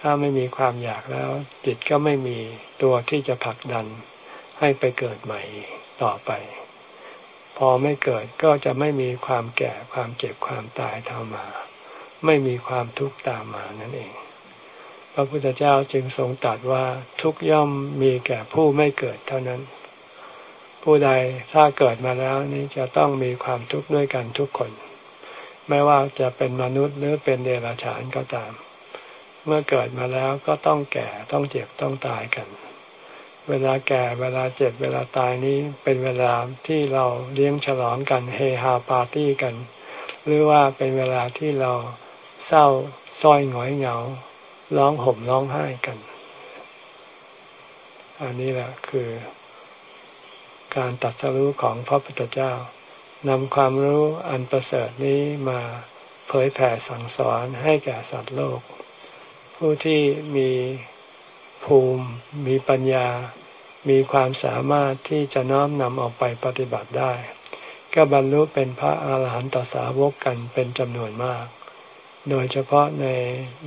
ถ้าไม่มีความอยากแล้ว จิตก็ไม่มีตัวที่จะผลักดันให้ไปเกิดใหม่ต่อไป พอไม่เกิดก็จะไม่มีความแก่ความเจ็บความตายทามมา ไม่มีความทุกข์ตามมานั่นเอง ระพุทธเจ้าจึงทรงตรัสว่าทุกย่อมมีแก่ผู้ไม่เกิดเท่านั้น ผู้ใดถ้าเกิดมาแล้วนี้จะต้องมีความทุกข์ด้วยกันทุกคน ไม่ว่าจะเป็นมนุษย์หรือเป็นเดรัจฉานก็ตาม เมื่อเกิดมาแล้วก็ต้องแก่ต้องเจ็บต้องตายกัน เวลาแก่เวลาเจ็บเวลาตายนี้เป็นเวลาที่เราเลี้ยงฉลองกันเฮฮาปาร์ตี้กัน หรือว่าเป็นเวลาที่เราเศร้าส้อยหงอยเหงา ร้องห่มร้องไห้กัน อันนี้แหละคือ การตัดสรู้ของพระพุทธเจ้านำความรู้อันประเสริฐนี้มาเผยแผ่สั่งสอนให้แก่สัตว์โลก ผู้ที่มีภูมิมีปัญญา มีความสามารถที่จะน้อมนำออกไปปฏิบัติได้ ก็บรรลุเป็นพระอาหารหันตสาวกกันเป็นจำนวนมาก โดยเฉพาะใน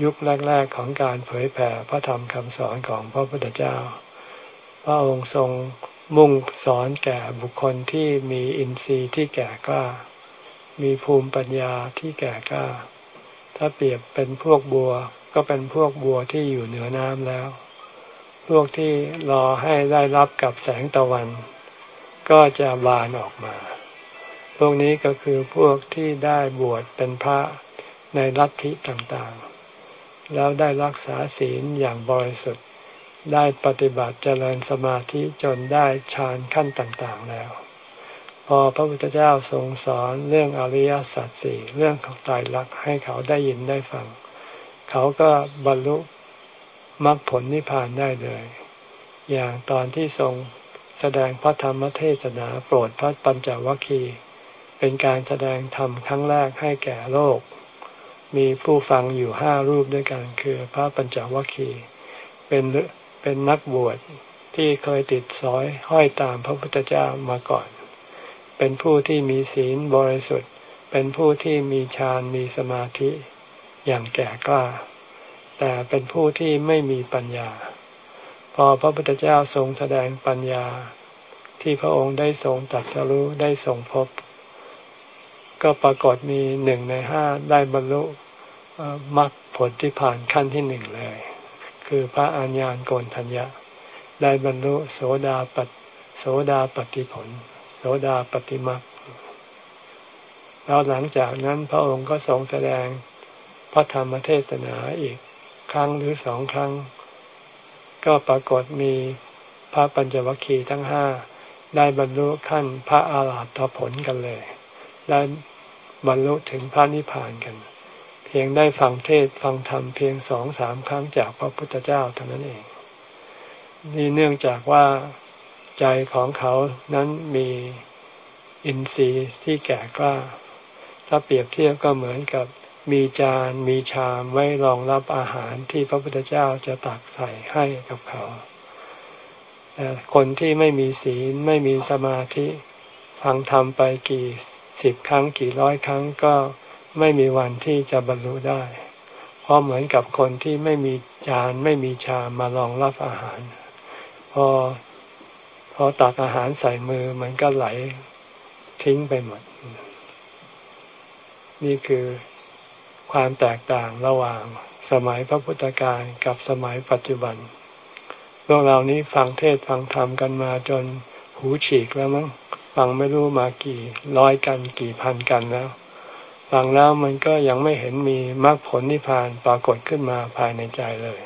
ยุคแรก ๆของการเผยแผ่พระธรรมคำสอนของพระพุทธเจ้า พระองค์ทรงมุ่งสอนแก่บุคคลที่มีอินทรีย์ที่แก่กล้า มีภูมิปัญญาที่แก่กล้า ถ้าเปรียบเป็นพวกบัวก็เป็นพวกบัวที่อยู่เหนือน้ำแล้ว พวกที่รอให้ได้รับกับแสงตะวัน ก็จะบานออกมา พวกนี้ก็คือพวกที่ได้บวชเป็นพระ ในลัทธิต่างๆ แล้วได้รักษาศีลอย่างบริสุทธิ์ได้ปฏิบัติเจริญสมาธิจนได้ฌานขั้นต่างๆแล้ว พอพระพุทธเจ้าทรงสอนเรื่องอริยสัจสี่เรื่องของตายรักให้เขาได้ยินได้ฟัง เขาก็บรรลุมรรคผลนิพพานได้เลย อย่างตอนที่ทรงแสดงพระธรรมเทศนาโปรดพระปัญจวัคคีย์เป็นการแสดงธรรมครั้งแรกให้แก่โลก มีผู้ฟังอยู่ห้ารูปด้วยกันคือพระปัญจวัคคีย์เป็นเป็นนักบวชที่เคยติดสอยห้อยตามพระพุทธเจ้ามาก่อน เป็นผู้ที่มีศีลบริสุทธิ์ เป็นผู้ที่มีฌานมีสมาธิอย่างแก่กล้า แต่เป็นผู้ที่ไม่มีปัญญา พอพระพุทธเจ้าทรงแสดงปัญญา ที่พระองค์ได้ทรงตัดสรู้ได้ทรงพบ ก็ปรากฏมีหนึ่งในห้าได้บรรลุ มรรคผลที่ผ่านขั้นที่หนึ่งเลย คือพระอัญญาณโกนทัญญะ ได้บรรลุโสดาปโสดาปฏิผล โสดาปฏิมักแล้วหลังจากนั้นพระองค์ก็ทรงแสดงพระธรรมเทศนาอีกครั้งหรือสองครั้ง ก็ปรากฏมีพระปัญจวัคคีย์ทั้งห้าได้บรรลุขั้นพระอาหารหัตผลกันเลย ได้บรรลุถึงพระนิพพานกัน พียงได้ฟังเทศฟังธรรมเพียงสองสามครั้งจากพระพุทธเจ้าเท่านั้นเอง นี่เนื่องจากว่าใจของเขานั้นมีอินทรีย์ที่แก่กล้า ถ้าเปรียบเทียบก็เหมือนกับมีจานมีชามไว้รองรับอาหารที่พระพุทธเจ้าจะตักใส่ให้กับเขาแต่คนที่ไม่มีศีลไม่มีสมาธิฟังธรรมไปกี่สิบครั้งกี่ร้อยครั้งก็ ไม่มีวันที่จะบรรลุได้ เพราะเหมือนกับคนที่ไม่มีจานไม่มีชามารองรับอาหาร พอพอตักอาหารใส่มือมันก็ไหลทิ้งไปหมด นี่คือความแตกต่างระหว่างสมัยพระพุทธการกับสมัยปัจจุบันพวกเรานี้ฟังเทศฟังธรรมกันมาจนหูฉีกแล้วมั้งฟังไม่รู้มากี่ร้อยกันกี่พันกันแล้ว ฟังแล้วมันก็ยังไม่เห็นมีมรรคผลนิพพานปรากฏขึ้นมาภายในใจเลย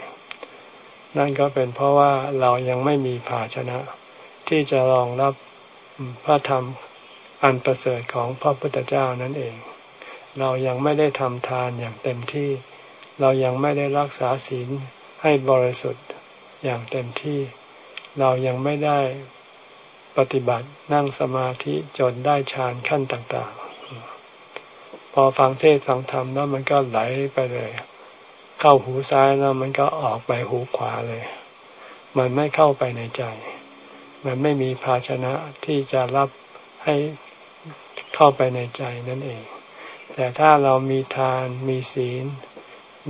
นั่นก็เป็นเพราะว่าเรายังไม่มีภาชนะ ที่จะรองรับพระธรรมอันประเสริฐของพระพุทธเจ้านั่นเอง เรายังไม่ได้ทำทานอย่างเต็มที่ เรายังไม่ได้รักษาศีลให้บริสุทธิ์อย่างเต็มที่ เรายังไม่ได้ปฏิบัตินั่งสมาธิจนได้ฌานขั้นต่างๆ พอฟังเทศฟังธรรมแล้วมันก็ไหลไปเลย เข้าหูซ้ายแล้วมันก็ออกไปหูขวาเลย มันไม่เข้าไปในใจ มันไม่มีภาชนะที่จะรับให้เข้าไปในใจนั่นเอง แต่ถ้าเรามีทานมีศีล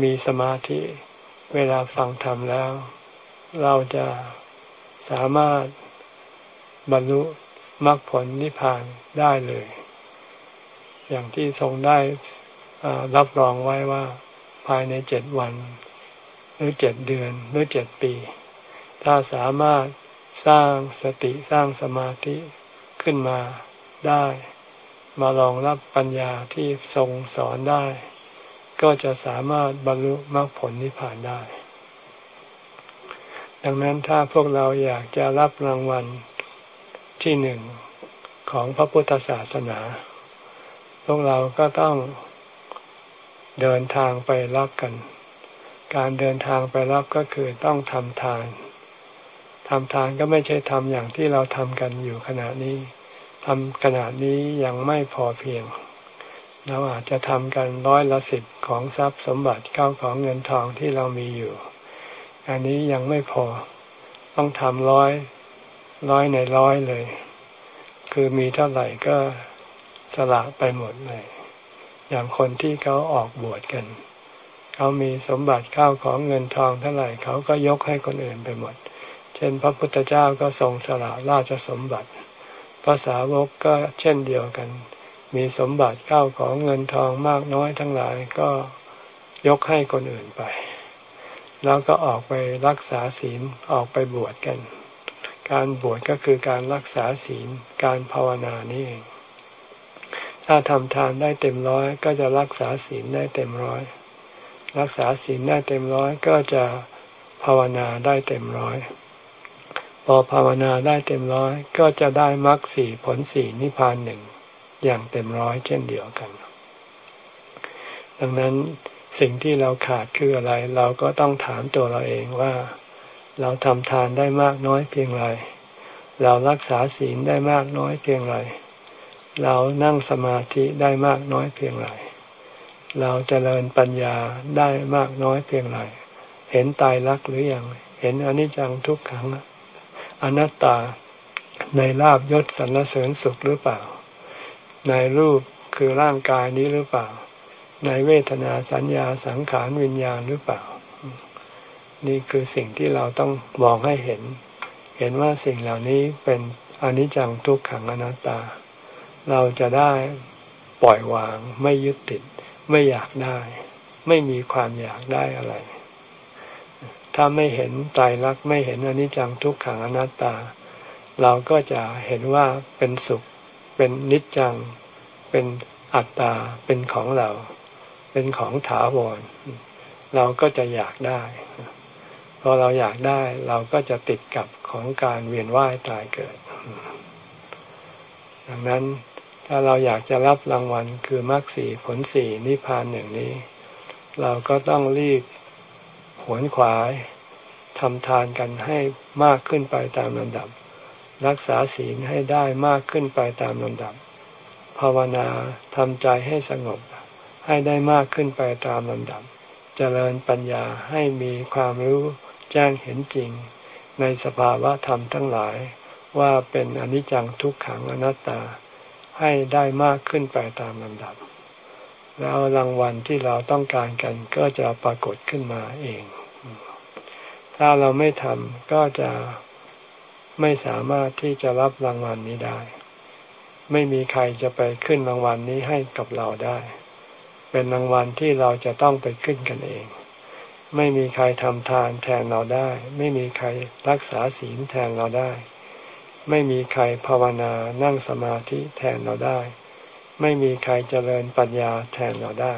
มีสมาธิ เวลาฟังธรรมแล้ว เราจะสามารถบรรลุมรรคผลนิพพานได้เลย อย่างที่ทรงได้รับรองไว้ว่าภายในเจ็ดวัน หรือเจ็ดเดือนหรือเจ็ดปี ถ้าสามารถสร้างสติสร้างสมาธิขึ้นมาได้ มารองรับปัญญาที่ทรงสอนได้ ก็จะสามารถบรรลุมรรคผลนิพพานได้ ดังนั้นถ้าพวกเราอยากจะรับรางวัลที่หนึ่งของพระพุทธศาสนา พวกเราก็ต้องเดินทางไปรับกัน การเดินทางไปรับก็คือต้องทำทานทำทานก็ไม่ใช่ทำอย่างที่เราทำกันอยู่ขณะนี้ทำขณะนี้ยังไม่พอเพียง เราอาจจะทำกันร้อยละสิบของทรัพย์สมบัติเข้าของเงินทองที่เรามีอยู่ อันนี้ยังไม่พอ ต้องทำร้อยร้อยในร้อยเลย คือมีเท่าไหร่ก็ สละไปหมดเลย อย่างคนที่เขาออกบวชกัน เขามีสมบัติข้าวของเงินทองเท่าไหร่เขาก็ยกให้คนอื่นไปหมด เช่น พระพุทธเจ้าก็ทรงสละราชสมบัติภาษาวกก็เช่นเดียวกัน มีสมบัติข้าวของเงินทองมากน้อยทั้งหลายก็ยกให้คนอื่นไป แล้วก็ออกไปรักษาศีลออกไปบวชกัน การบวชก็คือการรักษาศีลการภาวนานี่เอง ถ้าทำทานได้เต็มร้อย ก็จะรักษาศีลได้เต็มร้อย รักษาศีลได้เต็มร้อยก็จะภาวนาได้เต็มร้อยพอภาวนาได้เต็มร้อย ก็จะได้มรรคสี่ผลสี่นิพพานหนึ่งอย่างเต็มร้อยเช่นเดียวกัน ดังนั้นสิ่งที่เราขาดคืออะไร เราก็ต้องถามตัวเราเองว่า เราทำทานได้มากน้อยเพียงไร เรารักษาศีลได้มากน้อยเพียงไร เรานั่งสมาธิได้มากน้อยเพียงไร เราจเจริญปัญญาได้มากน้อยเพียงไร เห็นตายรักหรืออยัง เห็นอนิจจังทุกขัง อนัตตาในลาบยศสรรเสริญสุขหรือเปล่า ในรูปคือร่างกายนี้หรือเปล่า ในเวทนาสัญญาสังขารวิญญาณหรือเปล่า นี่คือสิ่งที่เราต้องมองให้เห็น เห็นว่าสิ่งเหล่านี้เป็นอนิจจังทุกขังอนัตตา เราจะได้ปล่อยวางไม่ยึดติด ไม่อยากได้ ไม่มีความอยากได้อะไร ถ้าไม่เห็นตายรักไม่เห็นอนิจจังทุกขังอนัตตา เราก็จะเห็นว่าเป็นสุข เป็นนิจจัง เป็นอัตตา เป็นของเรา เป็นของถาวร เราก็จะอยากได้พอเราอยากได้เราก็จะติดกับของการเวียนว่ายตายเกิด ดังนั้น ถ้าเราอยากจะรับรางวัลคือมรรคสีผลสีนิพพานอย่างนี้ เราก็ต้องรีบหวนขวายทำทานกันให้มากขึ้นไปตามลำดับ รักษาศีลให้ได้มากขึ้นไปตามลำดับ ภาวนาทำใจให้สงบ ให้ได้มากขึ้นไปตามลำดับเจริญปัญญาให้มีความรู้แจ้งเห็นจริง ในสภาวะธรรมทั้งหลายว่าเป็นอนิจจังทุกขังอนัตตา ให้ได้มากขึ้นไปตามลำดับ แล้วรางวัลที่เราต้องการกันก็จะปรากฏขึ้นมาเอง ถ้าเราไม่ทำก็จะไม่สามารถที่จะรับรางวัลนี้ได้ ไม่มีใครจะไปขึ้นรางวัลนี้ให้กับเราได้ เป็นรางวัลที่เราจะต้องไปขึ้นกันเอง ไม่มีใครทำทานแทนเราได้ ไม่มีใครรักษาศีลแทนเราได้ ไม่มีใครภาวนานั่งสมาธิแทนเราได้ ไม่มีใครเจริญปัญญาแทนเราได้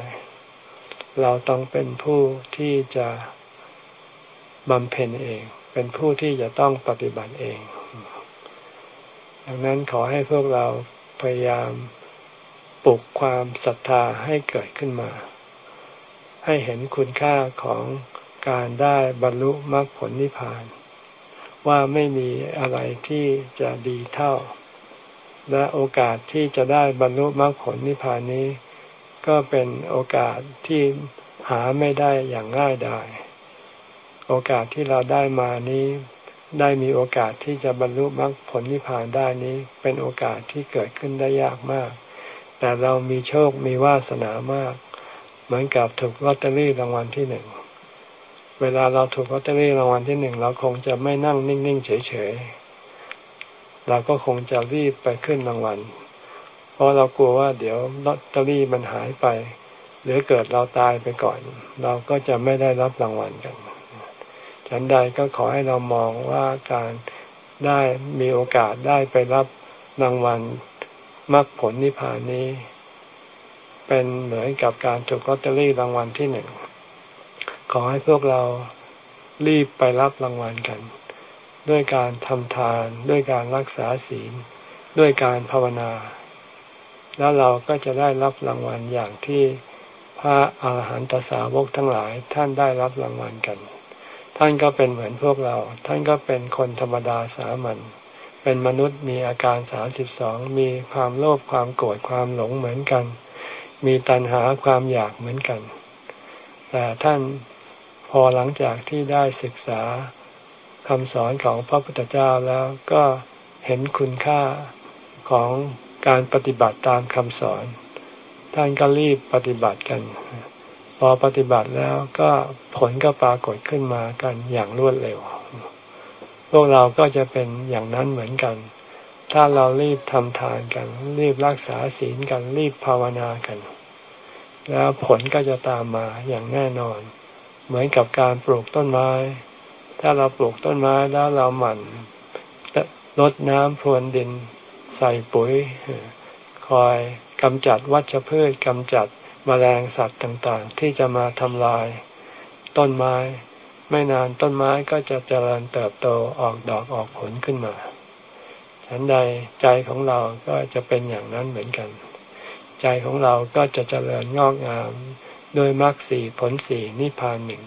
เราต้องเป็นผู้ที่จะบำเพ็ญเอง เป็นผู้ที่จะต้องปฏิบัติเอง ดังนั้นขอให้พวกเราพยายามปลุกความศรัทธาให้เกิดขึ้นมา ให้เห็นคุณค่าของการได้บรรลุมรรคผลนิพพาน ว่าไม่มีอะไรที่จะดีเท่า และโอกาสที่จะได้บรรลุมรรคผลนิพพานนี้ ก็เป็นโอกาสที่หาไม่ได้อย่างง่ายดายโอกาสที่เราได้มานี้ ได้มีโอกาสที่จะบรรลุมรรคผลนิพพานได้นี้ เป็นโอกาสที่เกิดขึ้นได้ยากมาก แต่เรามีโชคมีวาสนามาก เหมือนกับถูกลอตเตอรี่รางวัลที่หนึ่ง เวลาเราถูกลอตเตอรี่รางวัลที่หนึ่งเราคงจะไม่นั่งนิ่งๆเฉยๆเราก็คงจะรีบไปขึ้นรางวัล เพราะเรากลัวว่าเดี๋ยวลอตเตอรี่มันหายไป หรือเกิดเราตายไปก่อน เราก็จะไม่ได้รับรางวัลกัน ฉันใดก็ขอให้เรามองว่าการได้มีโอกาสได้ไปรับรางวัลมรรคผลนิพพานนี้ เป็นเหมือนกับการถูกลอตเตอรี่รางวัลที่หนึ่ง ขอให้พวกเรารีบไปรับรางวัลกัน ด้วยการทำทาน ด้วยการรักษาศีล ด้วยการภาวนา แล้วเราก็จะได้รับรางวัลอย่างที่พระอาหารหันตสาวกทั้งหลายท่านได้รับรางวัลกัน ท่านก็เป็นเหมือนพวกเรา ท่านก็เป็นคนธรรมดาสามัญเป็นมนุษย์มีอาการสามสิบสองมีความโลภความโกรธความหลงเหมือนกัน มีตัณหาความอยากเหมือนกัน แต่ท่าน พอหลังจากที่ได้ศึกษาคำสอนของพระพุทธเจ้าแล้วก็เห็นคุณค่าของการปฏิบัติตามคำสอน ท่านก็รีบปฏิบัติกัน พอปฏิบัติแล้วก็ผลก็ปรากฏขึ้นมากันอย่างรวดเร็ว พวกเราก็จะเป็นอย่างนั้นเหมือนกัน ถ้าเรารีบทำทานกัน รีบรักษาศีลกันรีบภาวนากัน แล้วผลก็จะตามมาอย่างแน่นอน เหมือนกับการปลูกต้นไม้ ถ้าเราปลูกต้นไม้แล้วเราหมั่นลดน้ำพรวนดิน ใส่ปุ๋ย คอยกำจัดวัชพืชกำจัดมแมลงสัตว์ต่างๆ ที่จะมาทำลาย ต้นไม้ ไม่นานต้นไม้ก็จะเจริญเติบโตออกดอกออกผลขึ้นมาฉันใดใจของเราก็จะเป็นอย่างนั้นเหมือนกัน ใจของเราก็จะเจริญงอกงาม โดยมรรคสีผลสีนิพพานหนึ่ง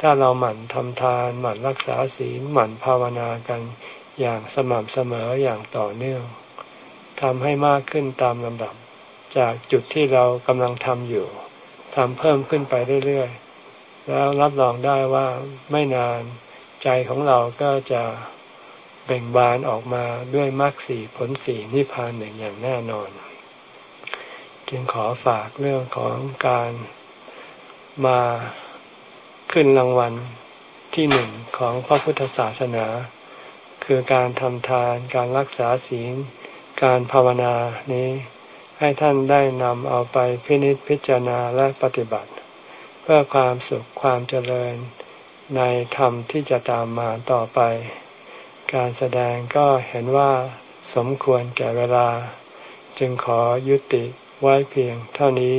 ถ้าเราหมั่นทำทาน หมั่นรักษาศีลหมั่นภาวนากันอย่างสม่ำเสมออย่างต่อเนื่องทำให้มากขึ้นตามลำดับ จากจุดที่เรากำลังทำอยู่ทำเพิ่มขึ้นไปเรื่อยๆ แล้วรับรองได้ว่าไม่นานใจของเราก็จะเบ่งบานออกมาด้วยมรรคสีผลสีนิพพานหนึ่งอย่างแน่นอน จึงขอฝากเรื่องของการ มาขึ้นรางวัลที่หนึ่งของพระพุทธศาสนา คือการทำทานการรักษาศีล การภาวนานี้ ให้ท่านได้นำเอาไปพินิจพิจารณาและปฏิบัติ เพื่อความสุขความเจริญในธรรมที่จะตามมาต่อไป การแสดงก็เห็นว่าสมควรแก่เวลา จึงขอยุติไว้เพียงเท่านี้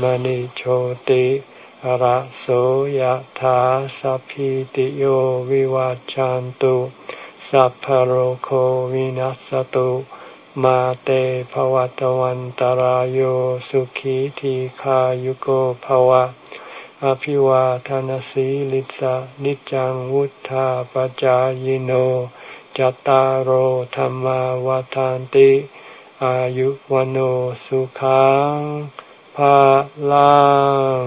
มณิโชติระโสยถาสัพพิติโยวิวัจจันตุสัพพโรโควินัสตุมาเตภวัตวันตารโยสุขีทีขายุโกภวะ อภิวาทานสีลิสานิจังวุธาปจายโนจตารโหธรรมวาทานติ อายุวันสุขัง ภาลัง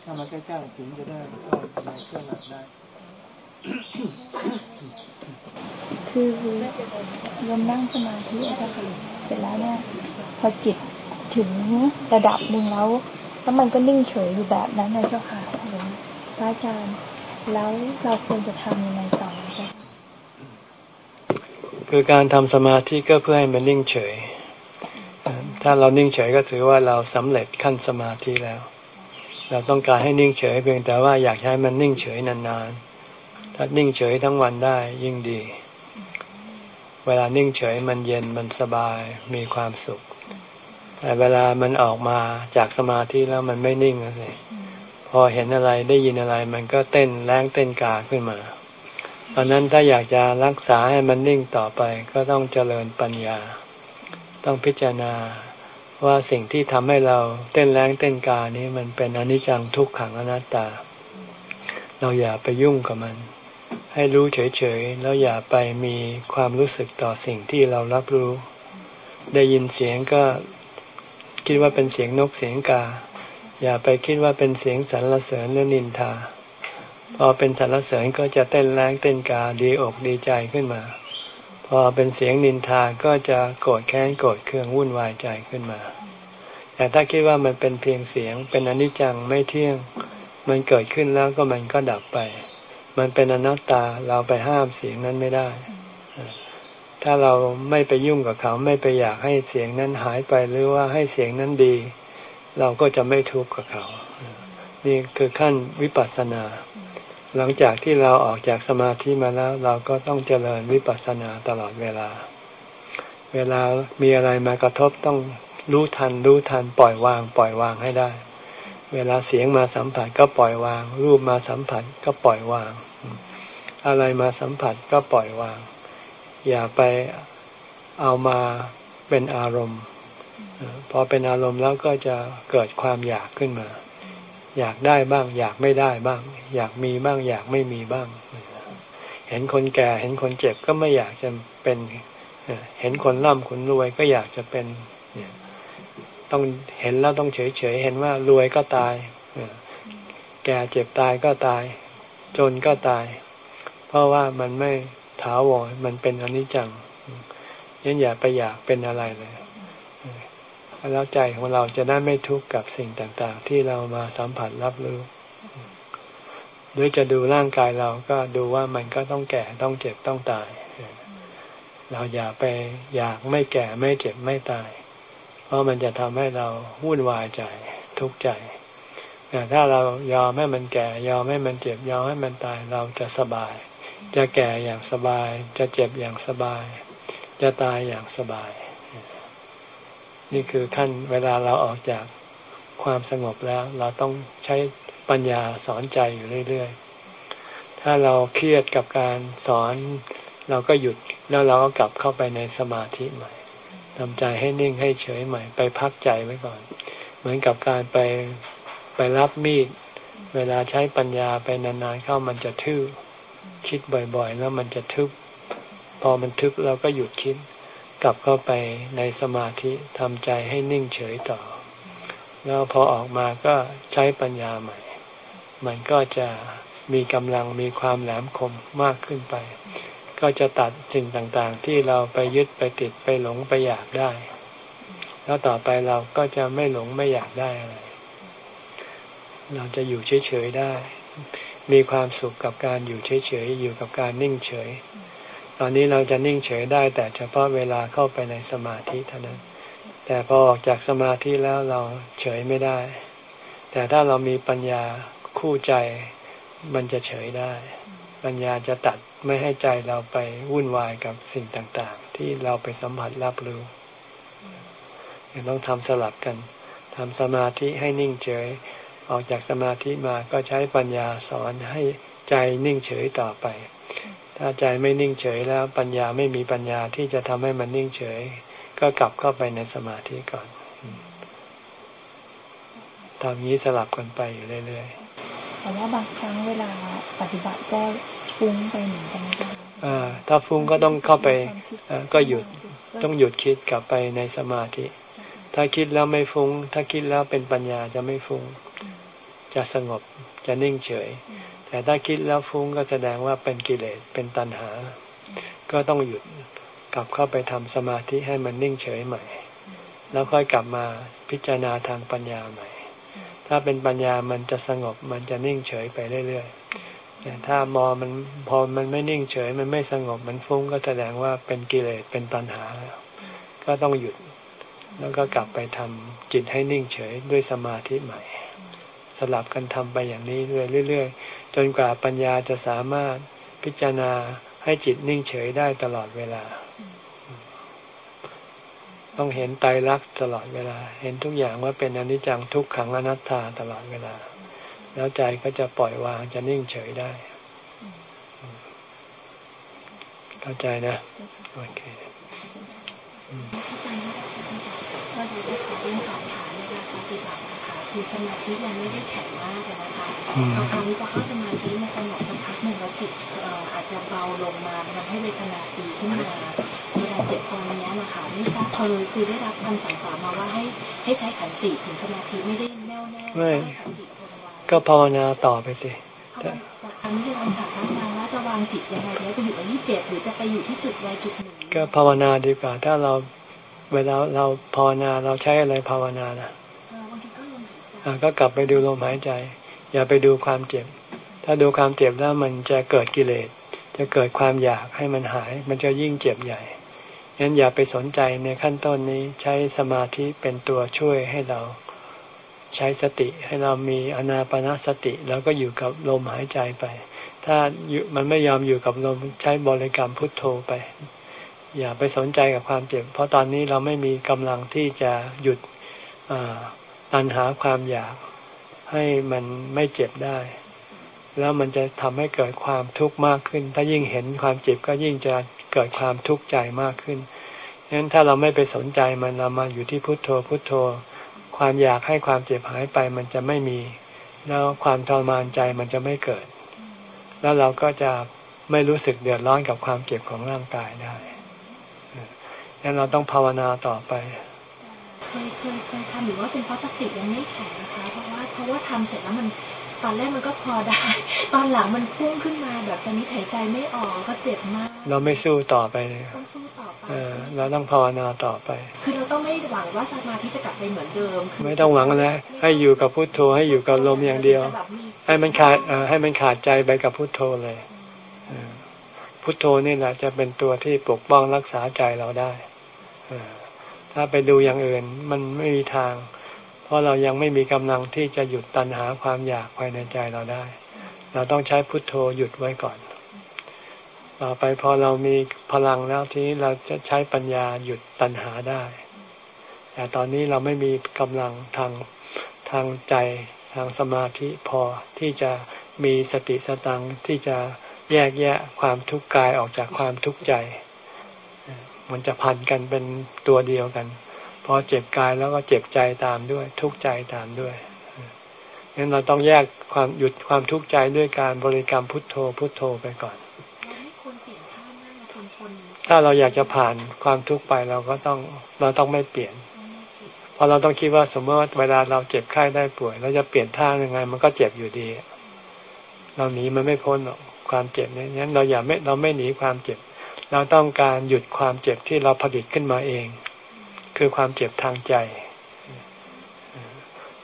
เข้ามาใกล้ๆถึงจะได้เข้าในเครื่องหลักได้ คือโยมนั่งสมาธิอาจารย์เสร็จแล้วเนี่ยพอจิตถึงระดับหนึ่งแล้วแล้วมันก็นิ่งเฉยอยู่แบบนั้นนะเจ้าค่ะ ระอาจารย์ แล้วเราควรจะทำยังไงต่อจ้ะคือการทำสมาธิก็เพื่อให้มันนิ่งเฉย ถ้าเรานิ่งเฉยก็ถือว่าเราสำเร็จขั้นสมาธิแล้ว เราต้องการให้นิ่งเฉยเพียงแต่ว่าอยากให้มันนิ่งเฉยนานๆ ถ้านิ่งเฉยทั้งวันได้ยิ่งดี เวลานิ่งเฉยมันเย็นมันสบายมีความสุข แต่เวลามันออกมาจากสมาธิแล้วมันไม่นิ่งเลย พอเห็นอะไรได้ยินอะไร มันก็เต้นแรงเต้นกาขึ้นมาตอนนั้นถ้าอยากจะรักษาให้มันนิ่งต่อไปก็ต้องเจริญปัญญา ต้องพิจารณาว่าสิ่งที่ทำให้เราเต้นแรงเต้นกานี้มันเป็นอนิจจังทุกขังอนัตตา เราอย่าไปยุ่งกับมัน ให้รู้เฉยๆแล้วอย่าไปมีความรู้สึกต่อสิ่งที่เรารับรู้ ได้ยินเสียงก็คิดว่าเป็นเสียงนกเสียงกา อย่าไปคิดว่าเป็นเสียงสรรเสริญหรือนินทา พอเป็นสรรเสริญก็จะเต้นแรงเต้นกาดีอกดีใจขึ้นมา พอเป็นเสียงนินทาก็จะโกรธแค้นโกรธเคืองวุ่นวายใจขึ้นมา แต่ถ้าคิดว่ามันเป็นเพียงเสียง เป็นอนิจจังไม่เที่ยง มันเกิดขึ้นแล้วก็มันก็ดับไป มันเป็นอนัตตาเราไปห้ามเสียงนั้นไม่ได้ ถ้าเราไม่ไปยุ่งกับเขาไม่ไปอยากให้เสียงนั้นหายไปหรือว่าให้เสียงนั้นดี เราก็จะไม่ทุกข์กับเขา นี่คือขั้นวิปัสสนา หลังจากที่เราออกจากสมาธิมาแล้ว เราก็ต้องเจริญวิปัสสนาตลอดเวลา เวลามีอะไรมากระทบต้องรู้ทันรู้ทันปล่อยวาง ปล่อยวางให้ได้ เวลาเสียงมาสัมผัสก็ปล่อยวาง รูปมาสัมผัสก็ปล่อยวาง อะไรมาสัมผัสก็ปล่อยวาง อย่าไปเอามาเป็นอารมณ์ พอเป็นอารมณ์แล้วก็จะเกิดความอยากขึ้นมา อยากได้บ้าง อยากไม่ได้บ้าง อยากมีบ้าง อยากไม่มีบ้าง เห็นคนแก่ เห็นคนเจ็บก็ไม่อยากจะเป็น เห็นคนร่ำคนรวยก็อยากจะเป็น ต้องเห็นแล้วต้องเฉยเฉยเห็นว่ารวยก็ตาย แก่เจ็บตายก็ตาย จนก็ตาย เพราะว่ามันไม่ถาวรมันเป็นอนิจจังยันอย่าไปอยากเป็นอะไรเลย แล้วใจของเราจะได้ไม่ทุกข์กับสิ่งต่างๆ ที่เรามาสัมผัสรับรู้ หรือจะดูร่างกายเราก็ดูว่ามันก็ต้องแก่ต้องเจ็บต้องตาย เราอย่าไปอยากไม่แก่ไม่เจ็บไม่ตาย เพราะมันจะทำให้เราวุ่นวายใจทุกข์ใจแต่ถ้าเรายอมให้มันแก่ ยอมให้มันเจ็บยอมให้มันตายเราจะสบาย จะแก่อย่างสบาย จะเจ็บอย่างสบาย จะตายอย่างสบาย นี่คือขั้นเวลาเราออกจากความสงบแล้ว เราต้องใช้ปัญญาสอนใจอยู่เรื่อยๆ ถ้าเราเครียดกับการสอนเราก็หยุดแล้วเราก็กลับเข้าไปในสมาธิใหม่ทำใจให้นิ่งให้เฉยใหม่ ไปพักใจไว้ก่อน เหมือนกับการไปไปรับมีด เวลาใช้ปัญญาไปนานๆเข้ามันจะทื่อคิดบ่อยๆ แล้วมันจะทึบ พอมันทึบเราก็หยุดคิด กลับเข้าไปในสมาธิทำใจให้นิ่งเฉยต่อ แล้วพอออกมาก็ใช้ปัญญาใหม่ มันก็จะมีกำลังมีความแหลมคมมากขึ้นไป ก็จะตัดสิ่งต่างๆ ที่เราไปยึดไปติดไปหลงไปอยากได้ แล้วต่อไปเราก็จะไม่หลงไม่อยากได้อะไร เราจะอยู่เฉยๆได้ มีความสุขกับการอยู่เฉยๆอยู่กับการนิ่งเฉย ตอนนี้เราจะนิ่งเฉยได้ แต่เฉพาะเวลาเข้าไปในสมาธิเท่านั้น แต่พอออกจากสมาธิแล้วเราเฉยไม่ได้ แต่ถ้าเรามีปัญญาคู่ใจมันจะเฉยได้ ปัญญาจะตัดไม่ให้ใจเราไปวุ่นวายกับสิ่งต่างๆ ที่เราไปสัมผัสรับรู้ยังต้องทำสลับกันทำสมาธิให้นิ่งเฉย ออกจากสมาธิมาก็ใช้ปัญญาสอนให้ใจนิ่งเฉยต่อไป ถ้าใจไม่นิ่งเฉยแล้วปัญญาไม่มีปัญญาที่จะทำให้มันนิ่งเฉย ก็กลับเข้าไปในสมาธิก่อนทำนี้สลับกันไปอยู่เรื่อยๆ แต่ว่าบางครั้งเวลาปฏิบัติก็ฟุ้งไปเหมือนกันนะอ่าถ้าฟุ้งก็ต้องเข้าไปก็หยุดต้องหยุดคิดกลับไปในสมาธิ ถ้าคิดแล้วไม่ฟุง้ง ถ้าคิดแล้วเป็นปัญญาจะไม่ฟุง้ง จะสงบจะนิ่งเฉย แต่ถ้าคิดแล้วฟุ้งก็แสดงว่าเป็นกิเลสเป็นตัณหา ก็ต้องหยุดกลับเข้าไปทำสมาธิให้มันนิ่งเฉยใหม่ แล้วค่อยกลับมาพิจารณาทางปัญญาใหม่ ถ้าเป็นปัญญามันจะสงบมันจะนิ่งเฉยไปเรื่อยๆแต่ถ้ามอมันพอมันไม่นิ่งเฉย มันไม่สงบมันฟุ้งก็แสดงว่าเป็นกิเลสเป็นตัณหาแล้วก็ต้องหยุดแล้วก็กลับไปทำจิตให้นิ่งเฉยด้วยสมาธิใหม่ สลับกันทำไปอย่างนี้เรื่อยๆจนกว่าปัญญาจะสามารถพิจารณาให้จิตนิ่งเฉยได้ตลอดเวลา ต้องเห็นไตรลักษณ์ตลอดเวลา เห็นทุกอย่างว่าเป็นอนิจจังทุกขังอนัตตาตลอดเวลา แล้วใจก็จะปล่อยวางจะนิ่งเฉยได้ เข้าใจนะ โอเคก็ดูที่เขาเป็นสอบถามในการปฏิบัติ คือสมาธิยังไม่ได้แข็งมากนะคะพอคราวนี้พอเข้าสมาธิมาสงบสักพักหนึ่งแล้วจิตอาจจะเบาลงมาทำให้เวทนาตีขึ้นมาเวลาเจ็บตรงนี้นะคะไม่ทราบเคยคือได้รับคำสั่งสอนมาว่าให้ให้ใช้ขันติถึงสมาธิไม่ได้แน่วแน่ไม่ก็ภาวนาต่อไปสิแต่ครั้งที่เราถามอาจารย์ว่าจะวางจิตยังไงแล้วจะอยู่กับที่เจ็บหรือจะไปอยู่ที่จุดใดจุดหนึ่งก็ภาวนาดีกว่า ถ้าเราเวลาเราภาวนาเราใช้อะไรภาวนานะ ก็กลับไปดูลมหายใจ อย่าไปดูความเจ็บ ถ้าดูความเจ็บแล้วมันจะเกิดกิเลส จะเกิดความอยากให้มันหาย มันจะยิ่งเจ็บใหญ่งั้นอย่าไปสนใจในขั้นต้นนี้ใช้สมาธิเป็นตัวช่วยให้เราใช้สติให้เรามีอนาปนาสติ แล้วก็อยู่กับลมหายใจไป ถ้ามันไม่ยอมอยู่กับลมใช้บริกรรมพุทโธไป อย่าไปสนใจกับความเจ็บ เพราะตอนนี้เราไม่มีกำลังที่จะหยุด ตันหาความอยากให้มันไม่เจ็บได้ แล้วมันจะทำให้เกิดความทุกข์มากขึ้น ถ้ายิ่งเห็นความเจ็บก็ยิ่งจะเกิดความทุกข์ใจมากขึ้นฉะนั้นถ้าเราไม่ไปสนใจมันเรามาอยู่ที่พุทโธพุทโธ ความอยากให้ความเจ็บหายไปมันจะไม่มี แล้วความทรมานใจมันจะไม่เกิด แล้วเราก็จะไม่รู้สึกเดือดร้อนกับความเจ็บของร่างกายได้ดังนั้นเราต้องภาวนาต่อไป เคยเคยเคยทำหรือว่าเป็นเพราะสติยังไม่แข็งนะคะ เพราะว่าเพราะว่าทำเสร็จแล้วมันตอนแรกมันก็พอได้ ตอนหลังมันพุ่งขึ้นมาแบบตอนนี้หายใจไม่ออกก็เจ็บมาก เราไม่สู้ต่อไปต้องสู้ต่อไปเออเราต้องภาวนาต่อไป คือเราต้องไม่หวังว่าสมาธิจะกลับไปเหมือนเดิม ไม่ต้องหวังแล้วให้อยู่กับพุทโธให้อยู่กับลมอย่างเดียว ให้มันขาดให้มันขาดใจไปกับพุทโธเลยพุทโธนี่แหละจะเป็นตัวที่ปกป้องรักษาใจเราได้ ถ้าไปดูอย่างอื่นมันไม่มีทาง เพราะเรายังไม่มีกำลังที่จะหยุดตันหาความอยากภายในใจเราได้ เราต้องใช้พุทโธหยุดไว้ก่อน ต่อไปพอเรามีพลังแล้วทีนี้เราจะใช้ปัญญาหยุดตันหาได้ แต่ตอนนี้เราไม่มีกำลังทางทางใจทางสมาธิพอที่จะมีสติสตังที่จะแยกแยะความทุกข์กายออกจากความทุกข์ใจ มันจะพันกันเป็นตัวเดียวกัน พอเจ็บกายแล้วก็เจ็บใจตามด้วย ทุกข์ใจตามด้วยงั้นเราต้องแยกความหยุดความทุกข์ใจด้วยการบริกรรมพุทโธพุทโธไปก่อน ถ้าเราอยากจะผ่านความทุกข์ไปเราก็ต้องเราต้องไม่เปลี่ยนเพราะเราต้องคิดว่าสมมติว่าเวลาเราเจ็บไข้ได้ป่วยเราจะเปลี่ยนท่ายังไง มันก็เจ็บอยู่ดี เราหนีมันไม่พ้นหรอกความเจ็บเนี่ยงั้นเราอย่าไม่เราไม่หนีความเจ็บ เราต้องการหยุดความเจ็บที่เราผลิตขึ้นมาเอง คือความเจ็บทางใจ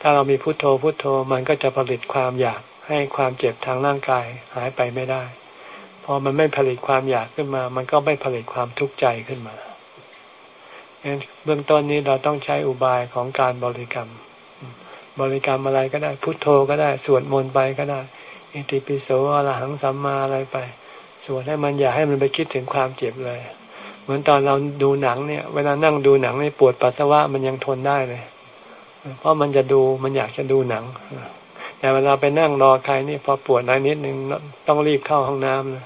ถ้าเรามีพุโทโธพุโทโธมันก็จะผลิตความอยากให้ความเจ็บทางร่างกายหายไปไม่ได้ พอมันไม่ผลิตความอยากขึ้นมา มันก็ไม่ผลิตความทุกข์ใจขึ้นมาเบื้องต้นนี้เราต้องใช้อุบายของการบริกรรม บริกรรมอะไรก็ได้ พุโทโธก็ได้ สวดมนต์ไปก็ได้ อิติปิโสอรหังสัมมาอะไรไป สวดให้มันอย่าให้มันไปคิดถึงความเจ็บเลย เหมือนตอนเราดูหนังเนี่ย เวลานั่งดูหนังไม่ปวดปัสสาวะมันยังทนได้เลย เพราะมันจะดูมันอยากจะดูหนัง แต่เวลาไปนั่งรอใครนี่พอปวดน้อยนิดนึงต้องรีบเข้าห้องน้ำเลย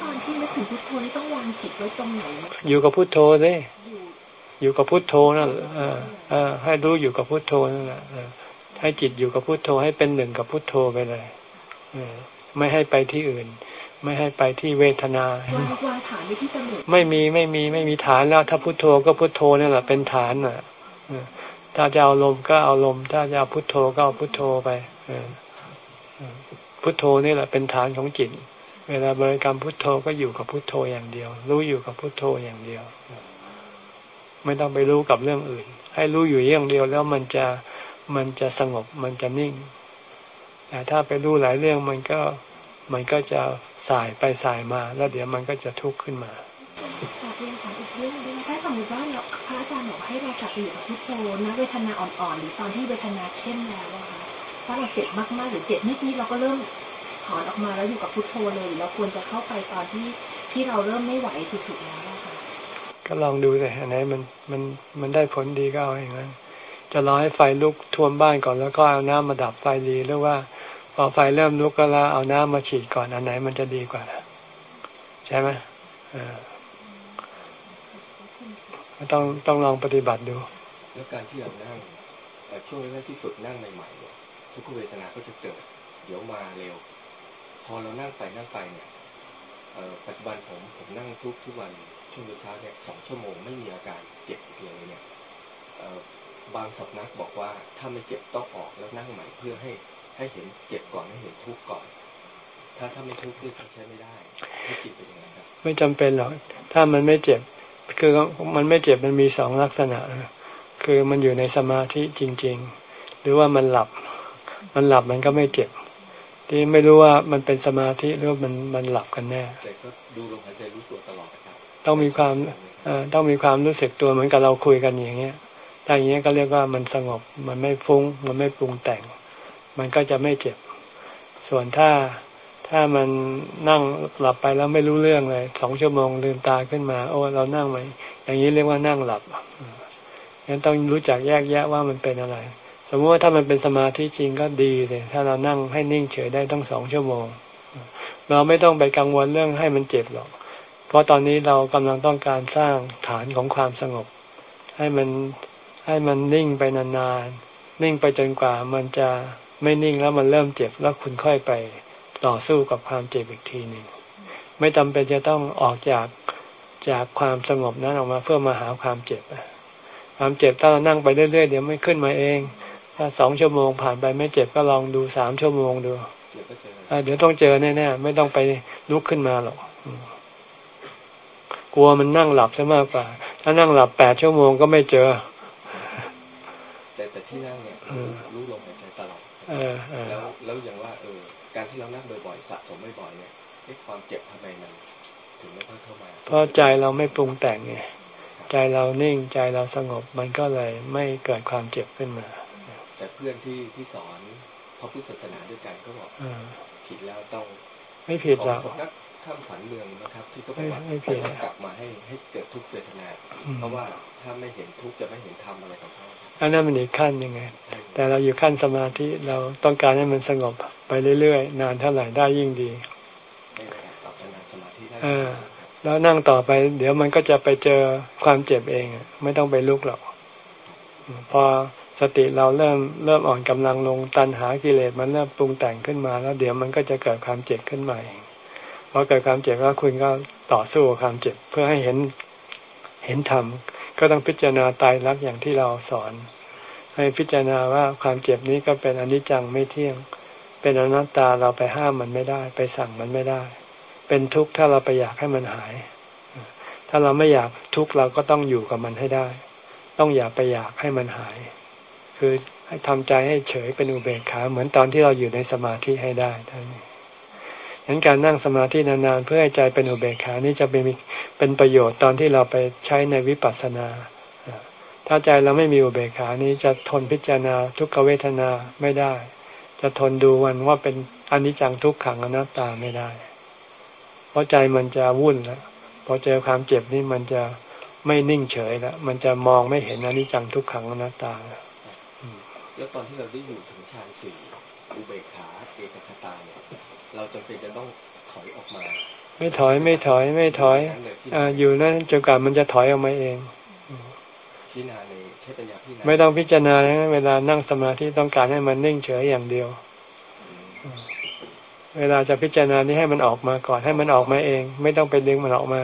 ตอนที่นึกถึงพุทโธนี่ต้องวางจิตไว้ตรงไหนอยู่กับพุทโธเลยอยู่กับพุทโธนั่นเออให้รู้อยู่กับพุทโธนั่นแหละให้จิตอยู่กับพุทโธให้เป็นหนึ่งกับพุทโธไปเลยไม่ให้ไปที่อื่น ไม่ให้ไปที่เวทนาวางฐานที่จมูกไม่มีไม่มีไม่มีฐานแล้ว ถ้าพุทโธก็พุทโธนี่แหละเป็นฐานอะถ้าจะเอาลมก็เอาลม ถ้าจะเอาพุทโธก็เอาพุทโธไปพุทโธนี่แหละเป็นฐานของจิต เวลาบริกรรมพุทโธก็อยู่กับพุทโธอย่างเดียว รู้อยู่กับพุทโธอย่างเดียว ไม่ต้องไปรู้กับเรื่องอื่น ให้รู้อยู่อย่างเดียวแล้วมันจะมันจะสงบมันจะนิ่งแต่ถ้าไปรู้หลายเรื่องมันก็ มันก็จะสายไปสายมา แล้วเดี๋ยวมันก็จะทุกข์ขึ้นมาจาเรียนถามอีกเรื่องนึงถ้าสมมติว่าเราพระอาจารย์บอกให้เรากลับไปอยู่กับพุทโธนะเวทนาอ่อนๆหรือตอนที่เวทนาเข้มแล้วอะค่ะถ้าเราเจ็บมากๆหรือเจ็บนิดๆเราก็เริ่มถอนออกมาแล้วอยู่กับพุทโธเลยเราควรจะเข้าไปตอนที่ที่เราเริ่มไม่ไหวสุดๆแล้วอะค่ะก็ลองดูเลยอันไหนมันมันมันได้ผลดีก็เอาอย่างนั้นจะรอให้ไฟลุกท่วมบ้านก่อนแล้วก็เอาน้ำมาดับไฟดีหรือว่า พอไฟเริ่มลุกก็แล้วเอาน้ำมาฉีดก่อนอันไหนมันจะดีกว่าใช่ไหมต้องต้องลองปฏิบัติดู แล้วการที่เรานั่งช่วงแรกที่ฝึกนั่งใหม่ๆเนี่ยทุกเวทนาก็จะเกิด เดี๋ยวมาเร็ว พอเรานั่งไปนั่งไปเนี่ยปัจจุบันผมผมนั่งทุกทุกวันช่วงเช้าเนี่ยสองชั่วโมงไม่มีอาการเจ็บเลยเนี่ยบางสับนักบอกว่าถ้าไม่เจ็บต้องออกแล้วนั่งใหม่เพื่อให้ ให้เห็นเจ็บก่อนให้เห็นทุกข์ก่อน ถ้าถ้าไม่ทุกข์นี่ใช้ไม่ได้ที่จิตเป็นยังไงครับ ไม่จำเป็นหรอกถ้ามันไม่เจ็บ คือมันไม่เจ็บมันมีสองลักษณะ คือมันอยู่ในสมาธิจริง ๆ หรือว่ามันหลับ มันหลับมันก็ไม่เจ็บ ที่ไม่รู้ว่ามันเป็นสมาธิหรือว่ามันมันหลับกันแน่แต่ก็ดูลมหายใจรู้ตัวตลอดครับต้องมีความต้องมีความรู้สึกตัวเหมือนกับเราคุยกันอย่างเงี้ยถ้าอย่างเงี้ยก็เรียกว่ามันสงบ มันไม่ฟุ้ง มันไม่ปรุงแต่ง มันก็จะไม่เจ็บ ส่วนถ้าถ้ามันนั่งหลับไปแล้วไม่รู้เรื่องเลยสองชั่วโมงลืมตาขึ้นมา โอ้เรานั่งไหมอย่างนี้เรียกว่านั่งหลับงั้นต้องรู้จักแยกแยะว่ามันเป็นอะไร สมมติว่าถ้ามันเป็นสมาธิจริงก็ดีเลยถ้าเรานั่งให้นิ่งเฉยได้ต้องสองชั่วโมง เราไม่ต้องไปกังวลเรื่องให้มันเจ็บหรอก เพราะตอนนี้เรากำลังต้องการสร้างฐานของความสงบ ให้มันให้มันนิ่งไปนานๆนิ่งไปจนกว่ามันจะ ไม่นิ่งแล้วมันเริ่มเจ็บแล้วคุณค่อยไปต่อสู้กับความเจ็บอีกทีหนึ่งไม่จาเป็นจะต้องออกจากจากความสงบนั้นออกมาเพื่อมาหาความเจ็บความเจ็บถ้าเรานั่งไปเรื่อยๆเดี๋ยวไม่ขึ้นมาเอง ถ้าสองชั่วโมงผ่านไปไม่เจ็บก็ลองดูสามชั่วโมงดูเดี๋ยวต้องเจอแน่ๆไม่ต้องไปลุกขึ้นมาหรอกกลัวมันนั่งหลับซะมากกว่า ถ้านั่งหลับแปดชั่วโมงก็ไม่เจอ แต่แต่ที่นั่งเนี่ยรู้ลมหายใจตลอด แล้วแล้วอย่างว่าเออการที่เรานั่งบ่อยๆสะสมบ่อยๆเนี่ยไอ้ความเจ็บทำไมมันถึงไม่ค่อยเข้ามาเพราะใจเราไม่ปรุงแต่งไงใจเรานิ่งใจเราสงบมันก็เลยไม่เกิดความเจ็บขึ้นมา แต่เพื่อนที่ที่สอนพระพุทธศาสนาด้วยกันก็บอกผิดแล้วต้องไม่ผิดหรอกนักข้ามฝันเมืองนะครับ ที่ก็บอกว่าต้องกลับมาให้ให้เกิดทุกข์เวทนาเพราะว่าถ้าไม่เห็นทุกข์จะไม่เห็นธรรมอะไรของเขา อันนั้นมันอีกขั้นยังไง แต่เราอยู่ขั้นสมาธิเราต้องการให้มันสงบไปเรื่อยๆ นานเท่าไหร่ได้ยิ่งดีแล้วนั่งต่อไป เดี๋ยวมันก็จะไปเจอความเจ็บเอง ไม่ต้องไปลุกหรอก พอสติเราเริ่มเริ่มอ่อนกำลังลงตันหากิเลสมันเริ่มปรุงแต่งขึ้นมา แล้วเดี๋ยวมันก็จะเกิดความเจ็บขึ้นมาเองพอเกิดความเจ็บแล้วคุณก็ต่อสู้กับความเจ็บเพื่อให้เห็นเห็นธรรม ก็ต้องพิจารณาตายรักอย่างที่เราสอน ให้พิจารณาว่าความเจ็บนี้ก็เป็นอนิจจังไม่เที่ยง เป็นอนัตตาเราไปห้ามมันไม่ได้ ไปสั่งมันไม่ได้ เป็นทุกข์ถ้าเราไปอยากให้มันหาย ถ้าเราไม่อยากทุกข์เราก็ต้องอยู่กับมันให้ได้ ต้องอย่าไปอยากให้มันหาย คือให้ทำใจให้เฉยเป็นอุเบกขาเหมือนตอนที่เราอยู่ในสมาธิให้ได้ท่านนี้ ฉะนั้นการนั่งสมาธินานๆเพื่อให้ใจเป็นอุเบกขานี่จะเป็นเป็นประโยชน์ตอนที่เราไปใช้ในวิปัสสนา ถ้าใจเราไม่มีอุเบกขานี้จะทนพิจารณาทุกขเวทนาไม่ได้ จะทนดูวันว่าเป็นอนิจจังทุกขังอนัตตาไม่ได้ เพราะใจมันจะวุ่นแล้วพอเจอความเจ็บนี่มันจะไม่นิ่งเฉยแล้วมันจะมองไม่เห็นอนิจจังทุกขังอนัตตาแล้วตอนที่เราได้อยู่ถึงฌานสี่ อุเบกขาเอกคตาเนี่ยเราจำเป็นจะต้องถอยออกมา ไม่ถอยไม่ถอยไม่ถอยออยู่นั่นจนกว่ามันจะถอยออกมาเองพิจารณาในใช้ปัญญาพิจารณาไม่ต้องพิจารณาเวลานั่งสมาธิต้องการให้มันนิ่งเฉยอย่างเดียว เวลาจะพิจารณานี้ให้มันออกมาก่อนให้มันออกมาเอง ไม่ต้องไปดึงมันออกมา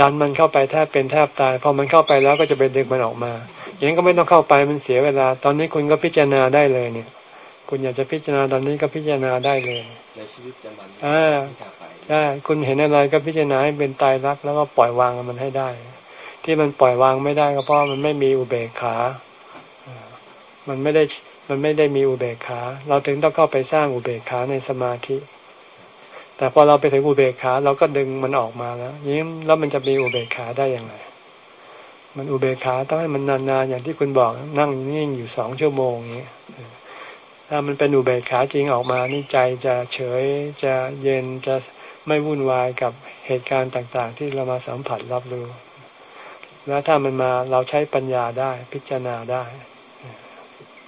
ดันมันเข้าไปแทบเป็นแทบตายพอมันเข้าไปแล้วก็จะไปดึงมันออกมาอย่างนี้ก็ไม่ต้องเข้าไปมันเสียเวลา ตอนนี้คุณก็พิจารณาได้เลยเนี่ย คุณอยากจะพิจารณาตอนนี้ก็พิจารณาได้เลยในชีวิตจะมันอ่าใช่คุณเห็นอะไรก็พิจารณาให้เป็นตายรัก แล้วก็ปล่อยวางมันให้ได้ ที่มันปล่อยวางไม่ได้ก็เพราะมันไม่มีอุเบกขามันไม่ได้มันไม่ได้มีอุเบกขา เราถึงต้องเข้าไปสร้างอุเบกขาในสมาธิ แต่พอเราไปถึงอุเบกขาเราก็ดึงมันออกมาแล้วยิ้มแล้วมันจะมีอุเบกขาได้อย่างไร มันอุเบกขาต้องให้มันนานๆอย่างที่คุณบอกนั่งนิ่งอยู่สองชั่วโมงอย่างนี้ ถ้ามันเป็นอุเบกขาจริงออกมานี่ใจจะเฉยจะเย็นจะไม่วุ่นวายกับเหตุการณ์ต่าง ๆ ที่เรามาสัมผัสรับรู้แล้วถ้ามันมาเราใช้ปัญญาได้พิจารณาได้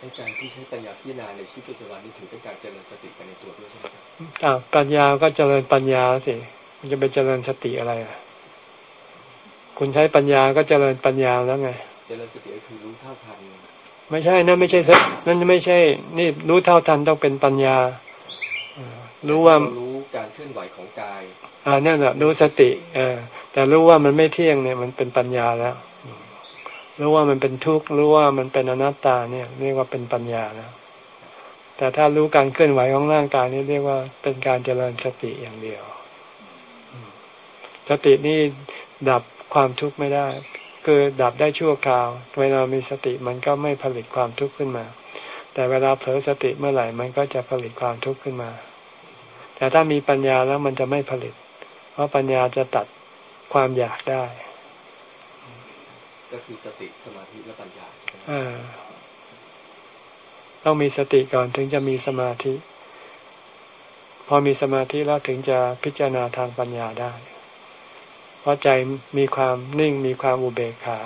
ในการที่ใช้ปัญญาพิจารณาในชีวิตประจำวันนี้ถือเป็นการเจริญสติไปในตัวด้วยใช่ไหมครับปัญญาก็เจริญปัญญาสิมันจะไปเจริญสติอะไรอะ คุณใช้ปัญญาก็เจริญปัญญาแล้วไง เจริญสติก็คือรู้เท่าทัน ไม่ใช่นั่นไม่ใช่นั่นไม่ใช่ นี่รู้เท่าทันต้องเป็นปัญญา รู้ว่ารู้การเคลื่อนไหวของกาย อ่านั่นแหละรู้สติเออแต่รู้ว่ามันไม่เที่ยงเนี่ย มันเป็นปัญญาแล้ว รู้ว่ามันเป็นทุกข์รู้ว่ามันเป็นอนัตตาเนี่ย เรียกว่าเป็นปัญญาแล้วแต่ถ้ารู้การเคลื่อนไหวของร่างกายนี่เรียกว่าเป็นการเจริญสติอย่างเดียว สตินี่ดับความทุกข์ไม่ได้ คือดับได้ชั่วคราว เวลามีสติมันก็ไม่ผลิตความทุกข์ขึ้นมา แต่เวลาเผลอสติเมื่อไหร่มันก็จะผลิตความทุกข์ขึ้นมา แต่ถ้ามีปัญญาแล้วมันจะไม่ผลิต เพราะปัญญาจะตัดความอยากได้ ก็คือสติสมาธิและปัญญาต้องมีสติก่อนถึงจะมีสมาธิพพอมีสมาธิแล้วถึงจะพิจารณาทางปัญญาได้เพ ราะใจมีความนิ่งมีความอุเบกขา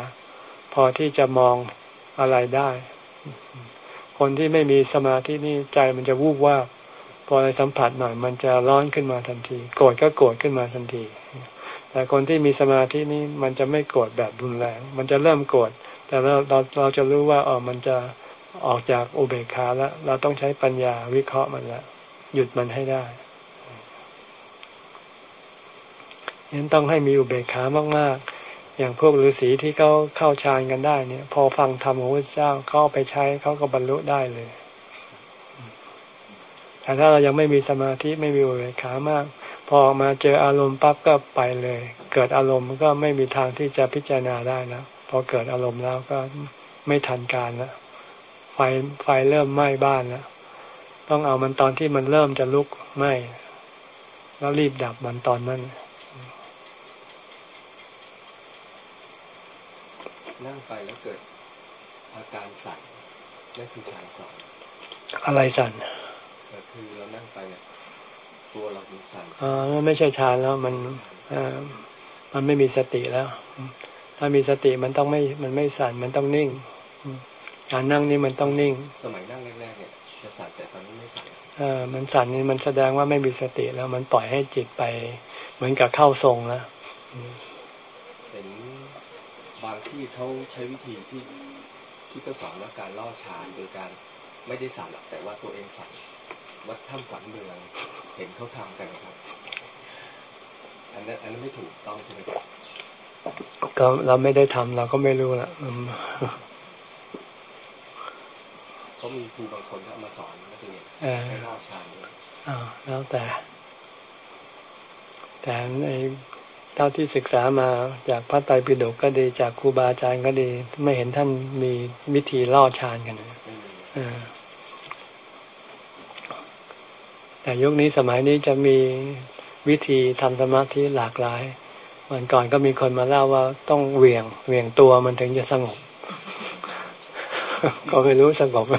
พอที่จะมองอะไรได้ คนที่ไม่มีสมาธินี่ใจมันจะวูบว่าพออะไรสัมผัสหน่อย มันจะร้อนขึ้นมาทันที โกรธก็โกรธขึ้นมาทันที แต่คนที่มีสมาธินี่มันจะไม่โกรธแบบรุนแรง มันจะเริ่มโกรธแต่เราเราเราจะรู้ว่าอ๋อมันจะออกจากอุเบกขาแล้ว เราต้องใช้ปัญญาวิเคราะห์มันล้วหยุดมันให้ได้ ยังต้องให้มีอุเบกขามากๆ อย่างพวกฤาษีที่เขาเข้าฌานกันได้เนี่ย พอฟังธรรมของพระเจ้าเขาไปใช้เขาก็บรรลุได้เลย แต่ถ้าเรายังไม่มีสมาธิไม่มีอุเบกขามาก พอมาเจออารมณ์ปั๊บก็ไปเลย เกิดอารมณ์ก็ไม่มีทางที่จะพิจารณาได้แล้วพอเกิดอารมณ์แล้วก็ไม่ทันการแล้วไฟไฟเริ่มไหม้บ้านแล้วต้องเอามันตอนที่มันเริ่มจะลุกไหม้แล้วรีบดับมันตอนนั้น นั่งไปแล้วเกิดอาการสั่นนั่นคือฌานสองอะไรสั่นก็คือเรานั่งไปเนี่ยตัวเราเป็นสั่นอ๋อไม่ใช่ฌานแล้วมันอมันไม่มีสติแล้ว ถ้ามีสติมันต้องไม่มันไม่สั่นมันต้องนิ่งการนั่งนี่มันต้องนิ่ง สมัยนั่งแรกๆเนี่ยจะสั่นแต่ตอนนี้ไม่สั่นเออมันสั่นนี่มันแสดงว่าไม่มีสติแล้วมันปล่อยให้จิตไป เหมือนกับเข้าทรงแล้วเห็นบาง ที่เขาใช้วิธีที่ที่ก็สอนว่าการล่อชานโดยการไม่ได้สั่นหรอกแต่ว่าตัวเองสั่นวัดถ้ำฝันเมืองเห็นเขาทำกันครับ อันนั้นอันนั้นไม่ถูกต้องใช่ไหมครับก็เราไม่ได้ทำเราก็ไม่รู้ละเขามีครูบางคนเขามาสอนนักเรียนให้ล่อชานด้วยอ่าแล้วแต่แต่ใน เท่าที่ศึกษามาจากพระไตรปิฎกก็ดีจากครูบาอาจารย์ก็ดี ไม่เห็นท่านมีวิธีล่อฌานกันแต่ยุคนี้สมัยนี้จะมีวิธีทำสมาธิหลากหลายวันก่อนก็มีคนมาเล่าว่าต้องเหวี่ยงเหวี่ยงตัวมันถึงจะสงบ ก็ไม่รู้สงบไหม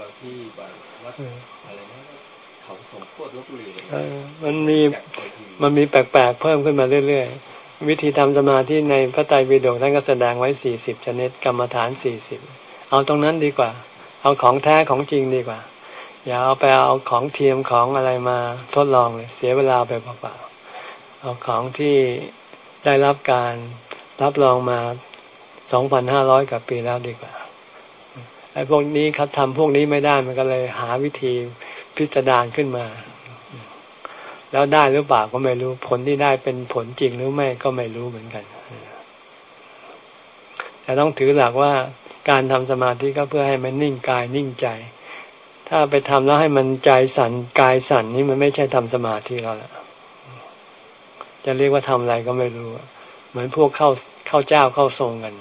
บางที่บางวัดอะไรนะเขาสมโพธิลบบุรี มันมีมันมีแปลกๆเพิ่มขึ้นมาเรื่อยๆ วิธีทำสมาธิในพระไตรปิฎกท่านก็แสดงไว้สี่สิบชนิดกรรมฐานสี่สิบเอาตรงนั้นดีกว่า เอาของแท้ของจริงดีกว่า อย่าเอาไปเอาของเทียมของอะไรมาทดลองเลยเสียเวลาไปเปล่าๆเอาของที่ได้รับการรับรองมาสองพันห้าร้อยกว่าปีแล้วดีกว่าไอ้พวกนี้คัดทำพวกนี้ไม่ได้มันก็เลยหาวิธีพิสดารณาขึ้นมา แล้วได้หรือเปล่าก็ไม่รู้ ผลที่ได้เป็นผลจริงหรือไม่ก็ไม่รู้เหมือนกันแต่ต้องถือหลักว่าการทำสมาธิก็เพื่อให้มันนิ่งกายนิ่งใจ ถ้าไปทำแล้วให้มันใจสั่นกายสั่นนี่มันไม่ใช่ทำสมาธิแล้วล่ะจะเรียกว่าทำอะไรก็ไม่รู้ เหมือนพวกเข้าเข้าเจ้าเข้าทรงกัน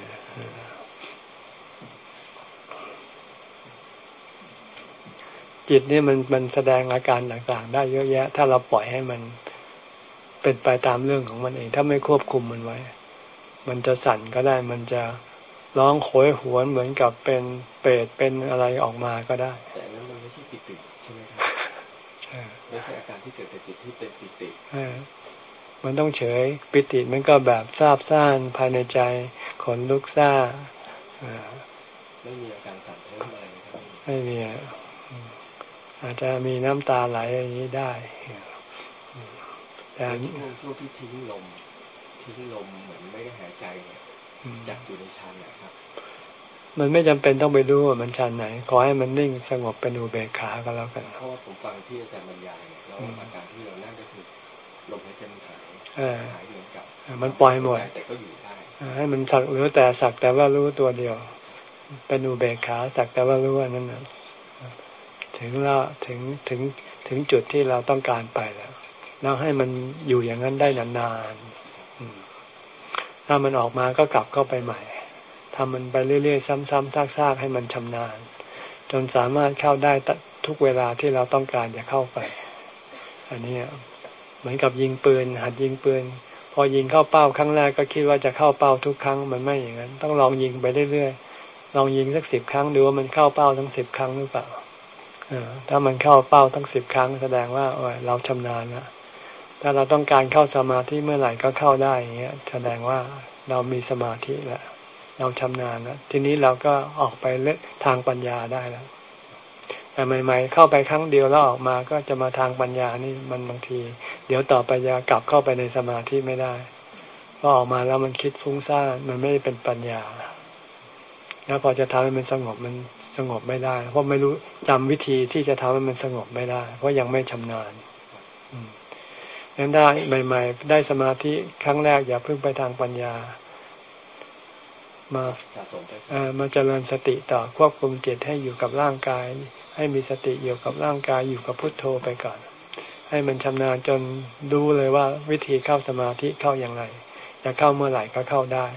จิตนี่มันมันแสดงอาการต่างๆ ได้เยอะแยะ ถ้าเราปล่อยให้มันเป็นไปตามเรื่องของมันเอง ถ้าไม่ควบคุมมันไว้ มันจะสั่นก็ได้ มันจะร้องโหยหวนเหมือนกับเป็นเปรตเป็นอะไรออกมาก็ได้ แต่นั้นมันไม่ใช่ปิติใช่ไหมครับไม่ใช่อาการที่เกิดจากจิตที่เป็นปิติมันต้องเฉยปิติมันก็แบบทราบซ่านภายในใจขนลุกซ่าไม่มีอาการสั่นเทิมอะไรครับไม่มี อาจจะมีน้ำตาไหลอย่างนี้ได้แต่ช่วงช่วงที่ทิ้งลมทิ้งลมเหมือนไม่ได้หายใจเนี่ยจับอยู่ในชั้นไหนครับ มันไม่จำเป็นต้องไปดูว่ามันชั้นไหน ขอให้มันนิ่งสงบเป็นอุเบกขาก็แล้วกันเพราะว่าผมฟังที่อาจารย์บรรยายเนี่ยแล้วอาการที่เรานั่งก็คือลมหายใจมันหายหายเหมือนกับมันปล่อยหมดแต่ก็อยู่ได้ให้มันสักหรือแต่สักแต่ว่ารู้ตัวเดียว เป็นอุเบกขาสักแต่ว่ารู้ว่านั่น ถึงแล้วถึงถึงถึงจุดที่เราต้องการไปแล้ว แล้วให้มันอยู่อย่างนั้นได้นานๆถ้ามันออกมาก็กลับเข้าไปใหม่ทำมันไปเรื่อยๆ ซ้ำๆซากๆ ให้มันชำนาญ จนสามารถเข้าได้ทุกเวลาที่เราต้องการจะเข้าไป อันนี้เหมือนกับยิงปืน หัดยิงปืน พอยิงเข้าเป้าครั้งแรกก็คิดว่าจะเข้าเป้าทุกครั้งมันไม่อย่างนั้น ต้องลองยิงไปเรื่อยๆ ลองยิงสักสิบครั้งดูว่ามันเข้าเป้าทั้งสิบครั้งหรือเปล่า ถ้ามันเข้าเป้าทั้งสิบครั้งแสดงว่าเราชำนาญแล้วถ้าเราต้องการเข้าสมาธิเมื่อไหร่ก็เข้าได้อย่างเงี้ย แสดงว่าเรามีสมาธิแล้วเราชำนาญแล้วทีนี้เราก็ออกไปเลทางปัญญาได้แล้วแต่ใหม่ๆเข้าไปครั้งเดียวแล้วออกมาก็จะมาทางปัญญานี่มันบางที เดี๋ยวต่อไปยากลับเข้าไปในสมาธิไม่ได้พอออกมาแล้วมันคิดฟุ้งซ่านมันไม่ได้เป็นปัญญาแล้วพอจะทำให้มันสงบมัน สงบไม่ได้ เพราะไม่รู้จำวิธีที่จะทำให้มันสงบไม่ได้ เพราะยังไม่ชำนาญงั้นได้ใหม่ ๆ ได้สมาธิครั้งแรกอย่าเพิ่งไปทางปัญญา มามไปมาเจริญสติต่อควบคุมจิตให้อยู่กับร่างกาย ให้มีสติอยู่กับร่างกายอยู่กับพุทโธไปก่อน ให้มันชำนาญจนรู้เลยว่าวิธีเข้าสมาธิเข้าอย่างไรจะเข้าเมื่อไหร่ก็เข้าได้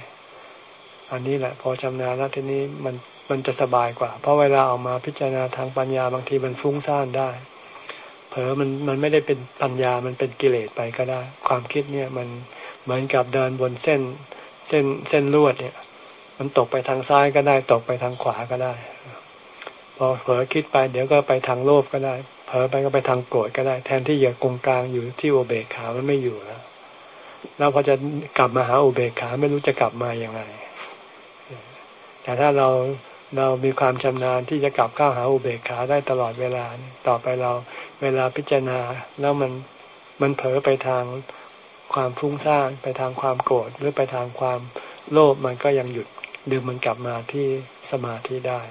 อันนี้แหละ พอชำนาญแล้วทีนี้มัน มันจะสบายกว่า เพราะเวลาออกมาพิจารณาทางปัญญาบางทีมันฟุ้งซ่านได้ เผลอมันมันไม่ได้เป็นปัญญามันเป็นกิเลสไปก็ได้ ความคิดเนี่ยมันเหมือนกับเดินบนเส้นเส้นเส้นลวดเนี่ย มันตกไปทางซ้ายก็ได้ ตกไปทางขวาก็ได้ พอเผลอคิดไปเดี๋ยวก็ไปทางโลภก็ได้ เผลอไปก็ไปทางโกรธก็ได้ แทนที่อย่ากงกลางอยู่ที่โอเบกขามันไม่อยู่แล้วแล้วพอจะกลับมาหาอุเบกขาไม่รู้จะกลับมาอย่างไรแต่ถ้าเรา เรามีความชำนาญที่จะกลับเข้าหาอุเบกขาได้ตลอดเวลาต่อไปเราเวลาพิจารณาแล้วมันมันเผลอไปทางความฟุ้งซ่านไปทางความโกรธหรือไปทางความโลภมันก็ยังหยุดดึงมันกลับมาที่สมาธิได้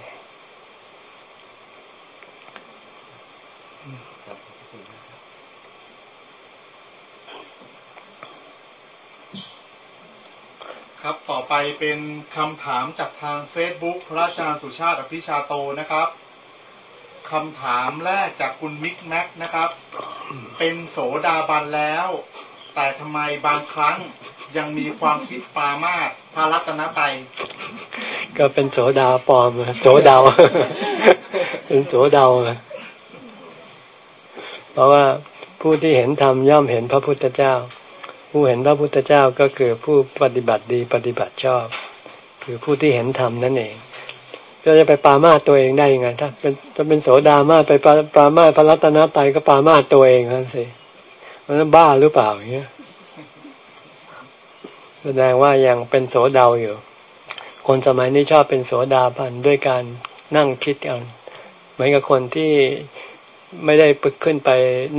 ครับ ต่อ ไปเป็นคำถามจากทาง Facebook พระอาจารย์สุชาติอภิชาโตนะครับคำถามแรกจากคุณมิกแม็กนะครับ เป็นโสดาบันแล้ว แต่ทำไมบางครั้งยังมีความคิดปามาตพระรัตนตรัยก็เป็นโสดาปลอมโสดาเป็นโสดาเพราะว่าผู้ที่เห็นธรรมย่อมเห็นพระพุทธเจ้า ผู้เห็นพระพุทธเจ้าก็คือผู้ปฏิบัติดีปฏิบัติชอบ คือผู้ที่เห็นธรรมนั่นเองก็จะไปปามาตัวเองได้ยังไง ถ้าเป็นจะเป็นโสดามาไปปาปามาพระรัตนตรัยก็ปามาตัวเองนั่นสิมันบ้าหรือเปล่าอย่างเงี้ยแสดงว่ายังเป็นโสดาอยู่ คนสมัยนี้ชอบเป็นโสดาบันด้วยการนั่งคิดเอาเหมือนกับคนที่ ไม่ได้ปึกขึ้นไป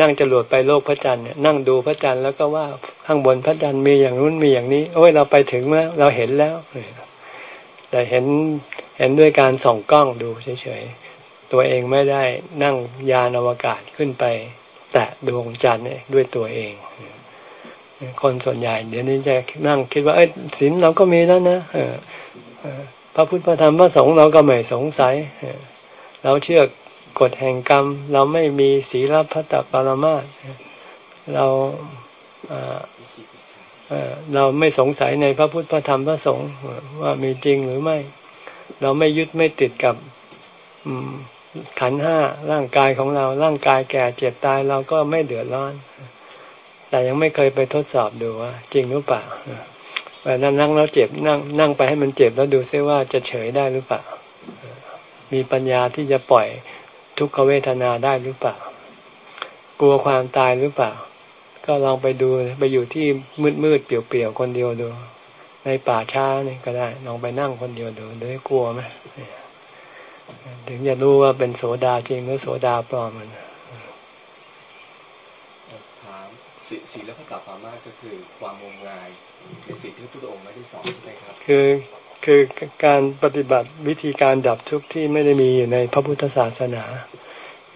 นั่งจรวดไปโลกพระจันทร์เนี่ยนั่งดูพระจันทร์แล้วก็ว่าข้างบนพระจันทร์มีอย่างนู้นมีอย่างนี้ โอ้ยเราไปถึงแล้วเราเห็นแล้ว แต่เห็นเห็นด้วยการส่องกล้องดูเฉยๆตัวเองไม่ได้นั่งยานอวกาศขึ้นไป แตะดวงจันทร์ด้วยตัวเอง คนส่วนใหญ่เดี๋ยวนี้จะนั่งคิดว่าเอ้ยศีลเราก็มีแล้วนะพระพุทธพระธรรมพระสงฆ์เราก็ไม่สงสัยเราเชื่อ กฎแห่งกรรม เราไม่มีศีลพัตปรมาสเราเราไม่สงสัยในพระพุทธพระธรรมพระสงฆ์ว่ามีจริงหรือไม่ เราไม่ยึดไม่ติดกับขันห้าร่างกายของเราร่างกายแก่เจ็บตายเราก็ไม่เดือดร้อน แต่ยังไม่เคยไปทดสอบดูว่า จริงหรือเปล่าแต่นั่งนั่งแล้วเจ็บนั่งนั่งไปให้มันเจ็บแล้วดูซิว่าจะเฉยได้หรือเปล่า มีปัญญาที่จะปล่อย ทุกขเวทนาได้หรือเปล่า กลัวความตายหรือเปล่า ก็ลองไปดูไปอยู่ที่มืดมืดเปลี่ยวเปลี่ยวคนเดียวดู ในป่าช้านี่ก็ได้ลองไปนั่งคนเดียวดูได้กลัวไหมถึงจะรู้ว่าเป็นโสดาจริงหรือโสดาปลอมมันถามสีแล้วพระกาปามาก็คือความงมงายในสิ่งที่พระพุทธองค์ไม่ได้สอนใช่ไหมครับ คือ คือการปฏิบัติวิธีการดับทุกข์ที่ไม่ได้มีอยู่ในพระพุทธศาสนา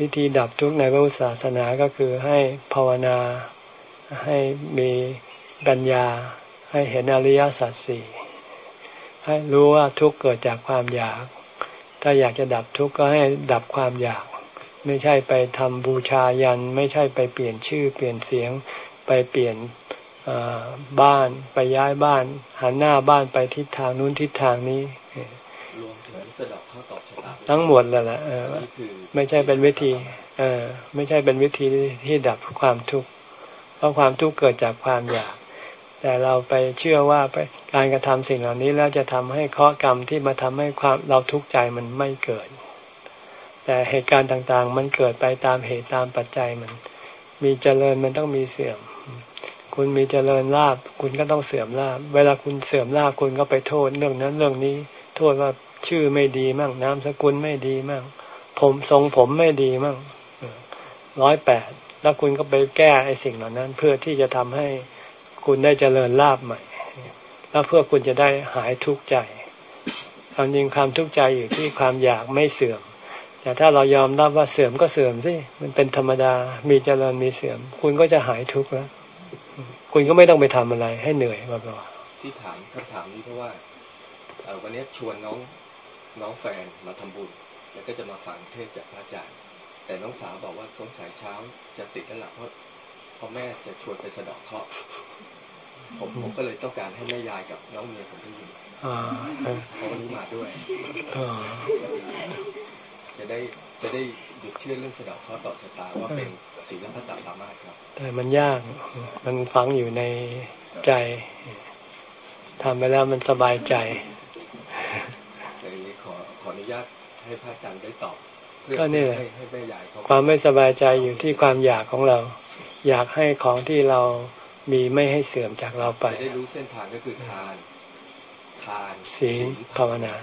วิธีดับทุกข์ในพระพุทธศาสนาก็คือให้ภาวนาให้มีปัญญา ให้เห็นอริยสัจสี่ให้รู้ว่าทุกข์เกิดจากความอยาก ถ้าอยากจะดับทุกข์ก็ให้ดับความอยาก ไม่ใช่ไปทำบูชายัน ไม่ใช่ไปเปลี่ยนชื่อเปลี่ยนเสียงไปเปลี่ยน บ้านไปย้ายบ้าน หันหน้าบ้านไปทิศทางนู้นทิศทางนี้รวมถึงสะดอกข้าตอบชะตาทั้งหมดแล้วแหละไม่ใช่เป็นวิธีเออไม่ใช่เป็นวิธีที่ดับความทุกข์เพราะความทุกข์เกิดจากความอยากถแต่เราไปเชื่อว่าไปการกระทำสิ่งเหล่านี้แล้วจะทำให้เคราะห์กรรมที่มาทำให้ความเราทุกข์ใจมันไม่เกิด แต่เหตุการณ์ต่างๆ มันเกิดไปตามเหตุตามปัจจัยมัน มีเจริญมันต้องมีเสื่อม คุณมีเจริญลาบคุณก็ต้องเสื่อมลาบเวลาคุณเสื่อมลาบคุณก็ไปโทษเรื่องนั้นเรื่องนี้ โทษว่าชื่อไม่ดีมั่งนามสกุลไม่ดีมั่งผมทรงผมไม่ดีมั่งร้อยแปดแล้วคุณก็ไปแก้ไอ้สิ่งเหล่านั้น เพื่อที่จะทำให้คุณได้เจริญลาบใหม่ แล้วเพื่อคุณจะได้หายทุกข์ใจความจริงความทุกข์ใจอยู่ที่ความอยากไม่เสื่อม แต่ถ้าเรายอมรับว่าเสื่อมก็เสื่อมสิมันเป็นธรรมดามีเจริญมีเสื่อม คุณก็จะหายทุกข์แล้ว คุณก็ไม่ต้องไปทำอะไร ให้เหนื่อยมาก่อนที่ถามคำถามนี้เพราะว่าวันนี้ชวนน้องน้องแฟนมาทำบุญ แล้วก็จะมาฟังเทศจากพระอาจารย์ แต่น้องสาวบอกว่าสงสัยเช้าจะติดแล้วล่ะเพราะพ่อแม่จะชวนไปสะดอกเคราะห์ผมผมก็เลยต้องการให้แม่ยายกับน้องเมียผมได้ยินเพราะวันนี้มาด้วยจะได้จะได้หยุด เชื่อเรื่องสะดอกเคราะห์ต่อชะตาว่าเป็นศีลพัตตาสามารถครับ แต่มันยาก มันฝังอยู่ในใจทำไปแล้วมันสบายใจขอขออนุญาตให้พระอาจารย์ได้ตอบก็นี่แหละความไม่สบายใจอยู่ที่ความอยากของเรา อยากให้ของที่เรามีไม่ให้เสื่อมจากเราไปได้รู้เส้นทางก็คือทานทานศีลภาวนา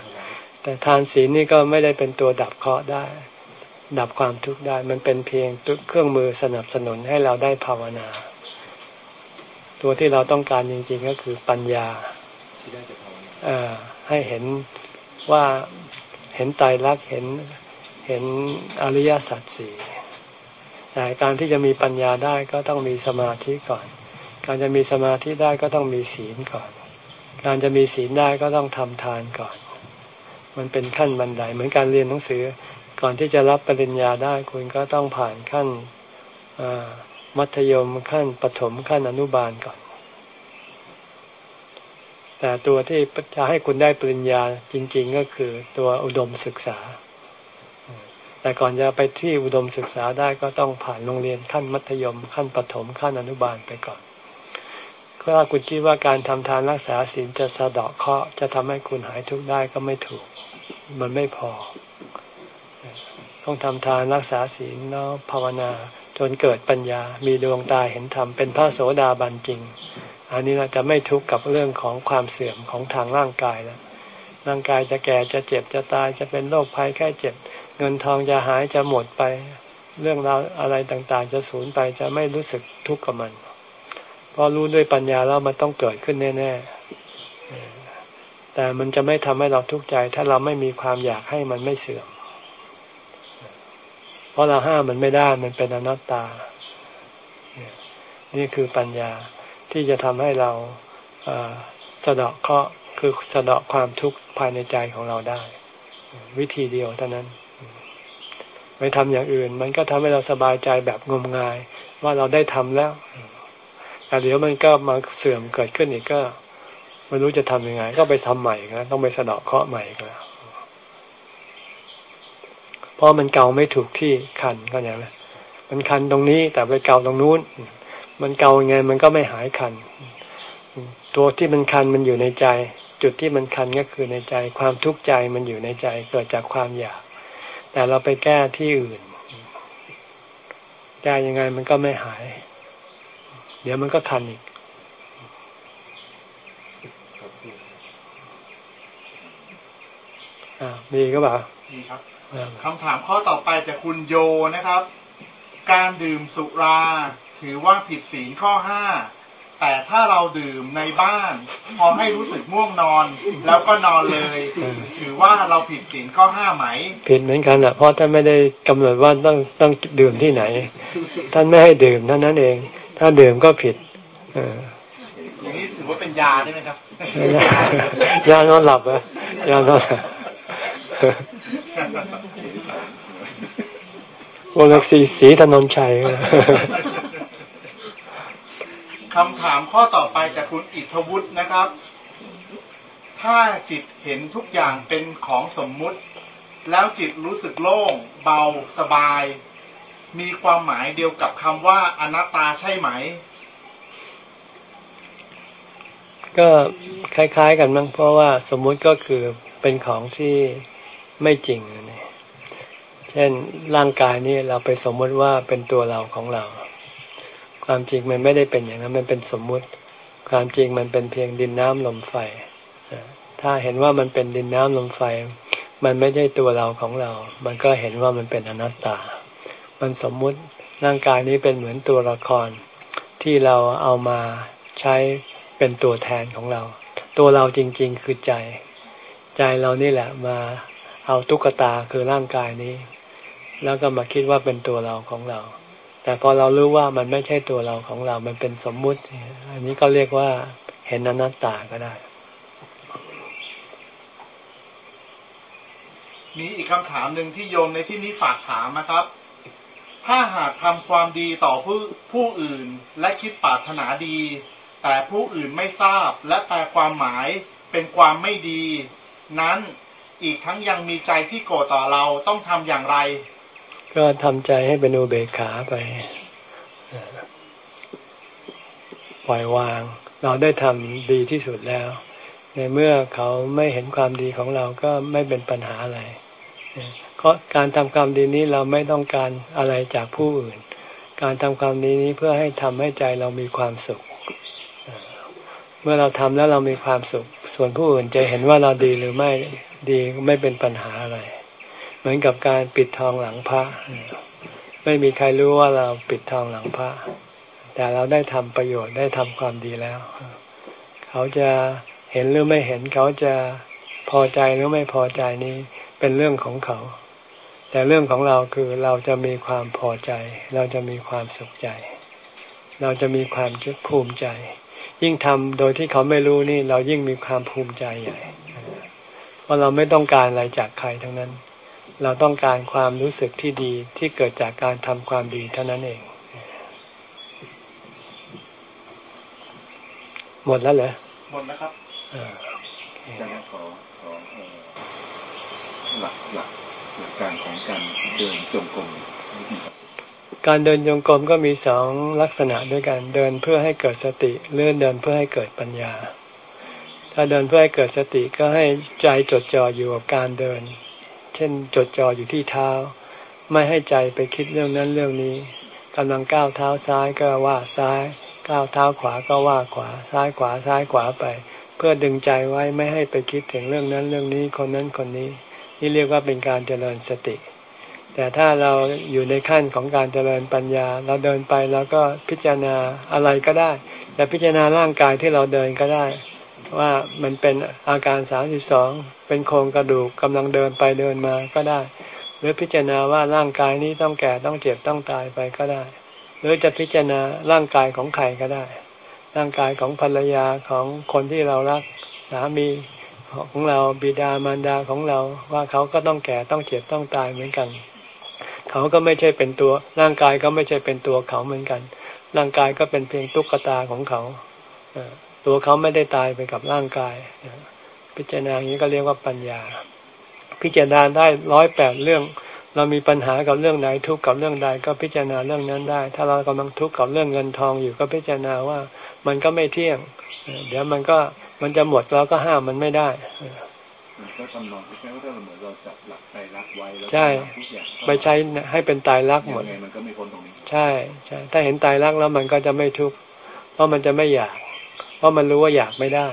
แต่ทานศีลนี่ก็ไม่ได้เป็นตัวดับเคราะห์ได้ ดับความทุกข์ได้ มันเป็นเพียงเครื่องมือสนับสนุนให้เราได้ภาวนา ตัวที่เราต้องการจริง ๆ ก็คือปัญญาที่ได้จากภาวนาให้เห็นว่าเห็นไตรลักษณ์เห็นเห็นอริยสัจสี่แต่การที่จะมีปัญญาได้ก็ต้องมีสมาธิก่อน การจะมีสมาธิได้ก็ต้องมีศีลก่อน การจะมีศีลได้ก็ต้องทำทานก่อน มันเป็นขั้นบันไดเหมือนการเรียนหนังสือ ก่อนที่จะรับปริญญาได้คุณก็ต้องผ่านขั้นมัธยมขั้นปฐมขั้นอนุบาลก่อน แต่ตัวที่จะให้คุณได้ปริญญาจริง ๆ ก็คือตัวอุดมศึกษา แต่ก่อนจะไปที่อุดมศึกษาได้ก็ต้องผ่านโรงเรียนขั้นมัธยม ขั้นประถมขั้นอนุบาลไปก่อนถ้าคุณคิดว่าการทำทานรักษาศีลจะสะเดาะเคราะห์จะทำให้คุณหายทุกข์ได้ก็ไม่ถูก มันไม่พอ ต้องทำทานรักษาศีลแล้วภาวนาจนเกิดปัญญา มีดวงตาเห็นธรรมเป็นพระโสดาบันจริง อันนี้เราจะไม่ทุกข์กับเรื่องของความเสื่อมของทางร่างกายแล้วร่างกายจะแก่จะเจ็บจะตายจะเป็นโรคภัยแค่เจ็บ เงินทองจะหายจะหมดไป เรื่องราวอะไรต่างๆ จะสูญไปจะไม่รู้สึกทุกข์กับมันเพราะรู้ด้วยปัญญาแล้วมันต้องเกิดขึ้นแน่ๆแต่มันจะไม่ทำให้เราทุกข์ใจ ถ้าเราไม่มีความอยากให้มันไม่เสื่อม ราะเราห้ามมันไม่ได้มันเป็นอนัตตา นี่คือปัญญาที่จะทำให้เราสะเดาะเคราะห์คือสะเดาะความทุกข์ภายในใจของเราได้ วิธีเดียวเท่านั้นไม่ทำอย่างอื่น มันก็ทำให้เราสบายใจแบบงมงาย ว่าเราได้ทำแล้วแต่เดี๋ยวมันก็มาเสื่อมเกิดขึ้นอีกก็ไม่รู้จะทํำยังไง ก็ไปทำใหม่นะต้องไปสะเดอกเคราะใหม่ก็แล้ว เพราะมันเกาไม่ถูกที่คันก็อย่างนี้มันคันตรงนี้แต่ไปเกาตรงนู้น มันเกายังไงมันก็ไม่หายคัน ตัวที่มันคันมันอยู่ในใจ จุดที่มันคันก็คือในใจ ความทุกข์ใจมันอยู่ในใจเกิดจากความอยาก แต่เราไปแก้ที่อื่นแก้ยังไงมันก็ไม่หาย เดี๋ยวมันก็คันอีกอ่ามีก็บ่ามีครับ คำถามข้อต่อไปจากคุณโยนะครับ การดื่มสุราถือว่าผิดศีลข้อห้าแต่ถ้าเราดื่มในบ้าน พอให้รู้สึกง่วงนอน แล้วก็นอนเลย ถือว่าเราผิดศีลข้อห้าไหม ผิดเหมือนกันอะ เพราะท่านไม่ได้กำหนดว่าต้องต้องดื่มที่ไหน ท่านไม่ให้ดื่มเท่านั้นเอง ถ้าดื่มก็ผิดอย่างนี้ถือว่าเป็นยาได้ไหมครับยานอนหลับอะยานอนหลับ วงเล็กสีสีถนนชัยคำถามข้อต่อไปจากคุณอิทธวุฒินะครับ ถ้าจิตเห็นทุกอย่างเป็นของสมมุติ แล้วจิตรู้สึกโล่ง เบาสบาย มีความหมายเดียวกับคำว่าอนัตตาใช่ไหม ก็คล้าย ๆ กันมั้งเพราะว่าสมมุติก็คือเป็นของที่ ไม่จริงนี่เช่นร่างกายนี้เราไปสมมติว่าเป็นตัวเราของเรา ความจริงมันไม่ได้เป็นอย่างนั้นมันเป็นสมมุติ ความจริงมันเป็นเพียงดินน้ำลมไฟ ถ้าเห็นว่ามันเป็นดินน้ำลมไฟ มันไม่ใช่ตัวเราของเรา มันก็เห็นว่ามันเป็นอนัตตา มันสมมุติร่างกายนี้เป็นเหมือนตัวละคร ที่เราเอามาใช้เป็นตัวแทนของเรา ตัวเราจริง ๆ คือใจ ใจเรานี่แหละมา เอาตุ๊กตาคือร่างกายนี้ แล้วก็มาคิดว่าเป็นตัวเราของเรา แต่พอเรารู้ว่ามันไม่ใช่ตัวเราของเรา มันเป็นสมมุติ อันนี้ก็เรียกว่าเห็นอนัตตาก็ได้ มีอีกคำถามหนึ่งที่โยมในที่นี้ฝากถามนะครับ ถ้าหากทำความดีต่อผู้ผู้อื่นและคิดปรารถนาดี แต่ผู้อื่นไม่ทราบและแปลความหมายเป็นความไม่ดี นั้น อีกทั้งยังมีใจที่โกรธต่อเราต้องทำอย่างไร ก็ทำใจให้เป็นอุเบกขาไปปล่อยวาง เราได้ทำดีที่สุดแล้ว ในเมื่อเขาไม่เห็นความดีของเราก็ไม่เป็นปัญหาอะไรเพราะการทำความดีนี้เราไม่ต้องการอะไรจากผู้อื่น การทำความดีนี้เพื่อให้ทำให้ใจเรามีความสุข เมื่อเราทำแล้วเรามีความสุข ส่วนผู้อื่นจะเห็นว่าเราดีหรือไม่ ดีไม่เป็นปัญหาอะไร เหมือนกับการปิดทองหลังพระ ไม่มีใครรู้ว่าเราปิดทองหลังพระ แต่เราได้ทำประโยชน์ได้ทำความดีแล้ว เขาจะเห็นหรือไม่เห็นเขาจะพอใจหรือไม่พอใจนี้เป็นเรื่องของเขา แต่เรื่องของเราคือเราจะมีความพอใจ เราจะมีความสุขใจ เราจะมีความภูมิใจ ยิ่งทำโดยที่เขาไม่รู้นี่ เรายิ่งมีความภูมิใจใหญ่ เพราะเราไม่ต้องการอะไรจากใครทั้งนั้น เราต้องการความรู้สึกที่ดีที่เกิดจากการทำความดีเท่านั้นเอง หมดแล้วเหรอหมดแล้วครับจะขอขอหลักหลักหลักการของการเดินจงกรมการเดินจงกรมก็มีสองลักษณะด้วยกัน เดินเพื่อให้เกิดสติเลื่อนเดินเพื่อให้เกิดปัญญา ถ้าเดินเพื่อให้เกิดสติก็ให้ใจจดจ่ออยู่กับการเดิน เช่นจดจ่ออยู่ที่เท้า ไม่ให้ใจไปคิดเรื่องนั้นเรื่องนี้กำลังก้าวเท้าซ้ายก็ว่าซ้าย ก้าวเท้าขวาก็ว่าขวา ซ้ายขวาซ้ายขวาไป เพื่อดึงใจไว้ไม่ให้ไปคิดถึงเรื่องนั้นเรื่องนี้คนนั้นคนนี้ นี่เรียกว่าเป็นการเจริญสติ แต่ถ้าเราอยู่ในขั้นของการเจริญปัญญา เราเดินไปแล้วก็พิจารณาอะไรก็ได้ แต่พิจารณาร่างกายที่เราเดินก็ได้ ว่ามันเป็นอาการสามสิบสองเป็นโครงกระดูกกำลังเดินไปเดินมาก็ได้ หรือพิจารณาว่าร่างกายนี้ต้องแก่ต้องเจ็บต้องตายไปก็ได้ หรือจะพิจารณาร่างกายของใครก็ได้ ร่างกายของภรรยาของคนที่เรารักสามีของเราบิดามารดาของเราว่าเขาก็ต้องแก่ต้องเจ็บต้องตายเหมือนกัน เขาก็ไม่ใช่เป็นตัว ร่างกายก็ไม่ใช่เป็นตัวเขาเหมือนกัน ร่างกายก็เป็นเพียงตุ๊กตาของเขา ตัวเขาไม่ได้ตายไปกับร่างกาย พิจารณาอย่างนี้ก็เรียกว่าปัญญา พิจารณาได้ร้อยแปดเรื่อง เรามีปัญหากับเรื่องใดทุกข์กับเรื่องใดก็พิจารณาเรื่องนั้นได้ ถ้าเรากำลังทุกข์กับเรื่องเงินทองอยู่ก็พิจารณาว่ามันก็ไม่เที่ยง เดี๋ยวมันก็มันจะหมดเราก็ห้ามมันไม่ได้ก็ทำนองที่แค่ว่าถ้าเหมือนเราจับหลักใจรักไว้แล้วใช่ไปใช้ให้เป็นตายรักหมดมันก็ไม่พ้นตรงนี้ใช่ใช่ ถ้าเห็นตายรักแล้วมันก็จะไม่ทุกข์เพราะมันจะไม่อยาก เพราะมันรู้ว่าอยากไม่ได้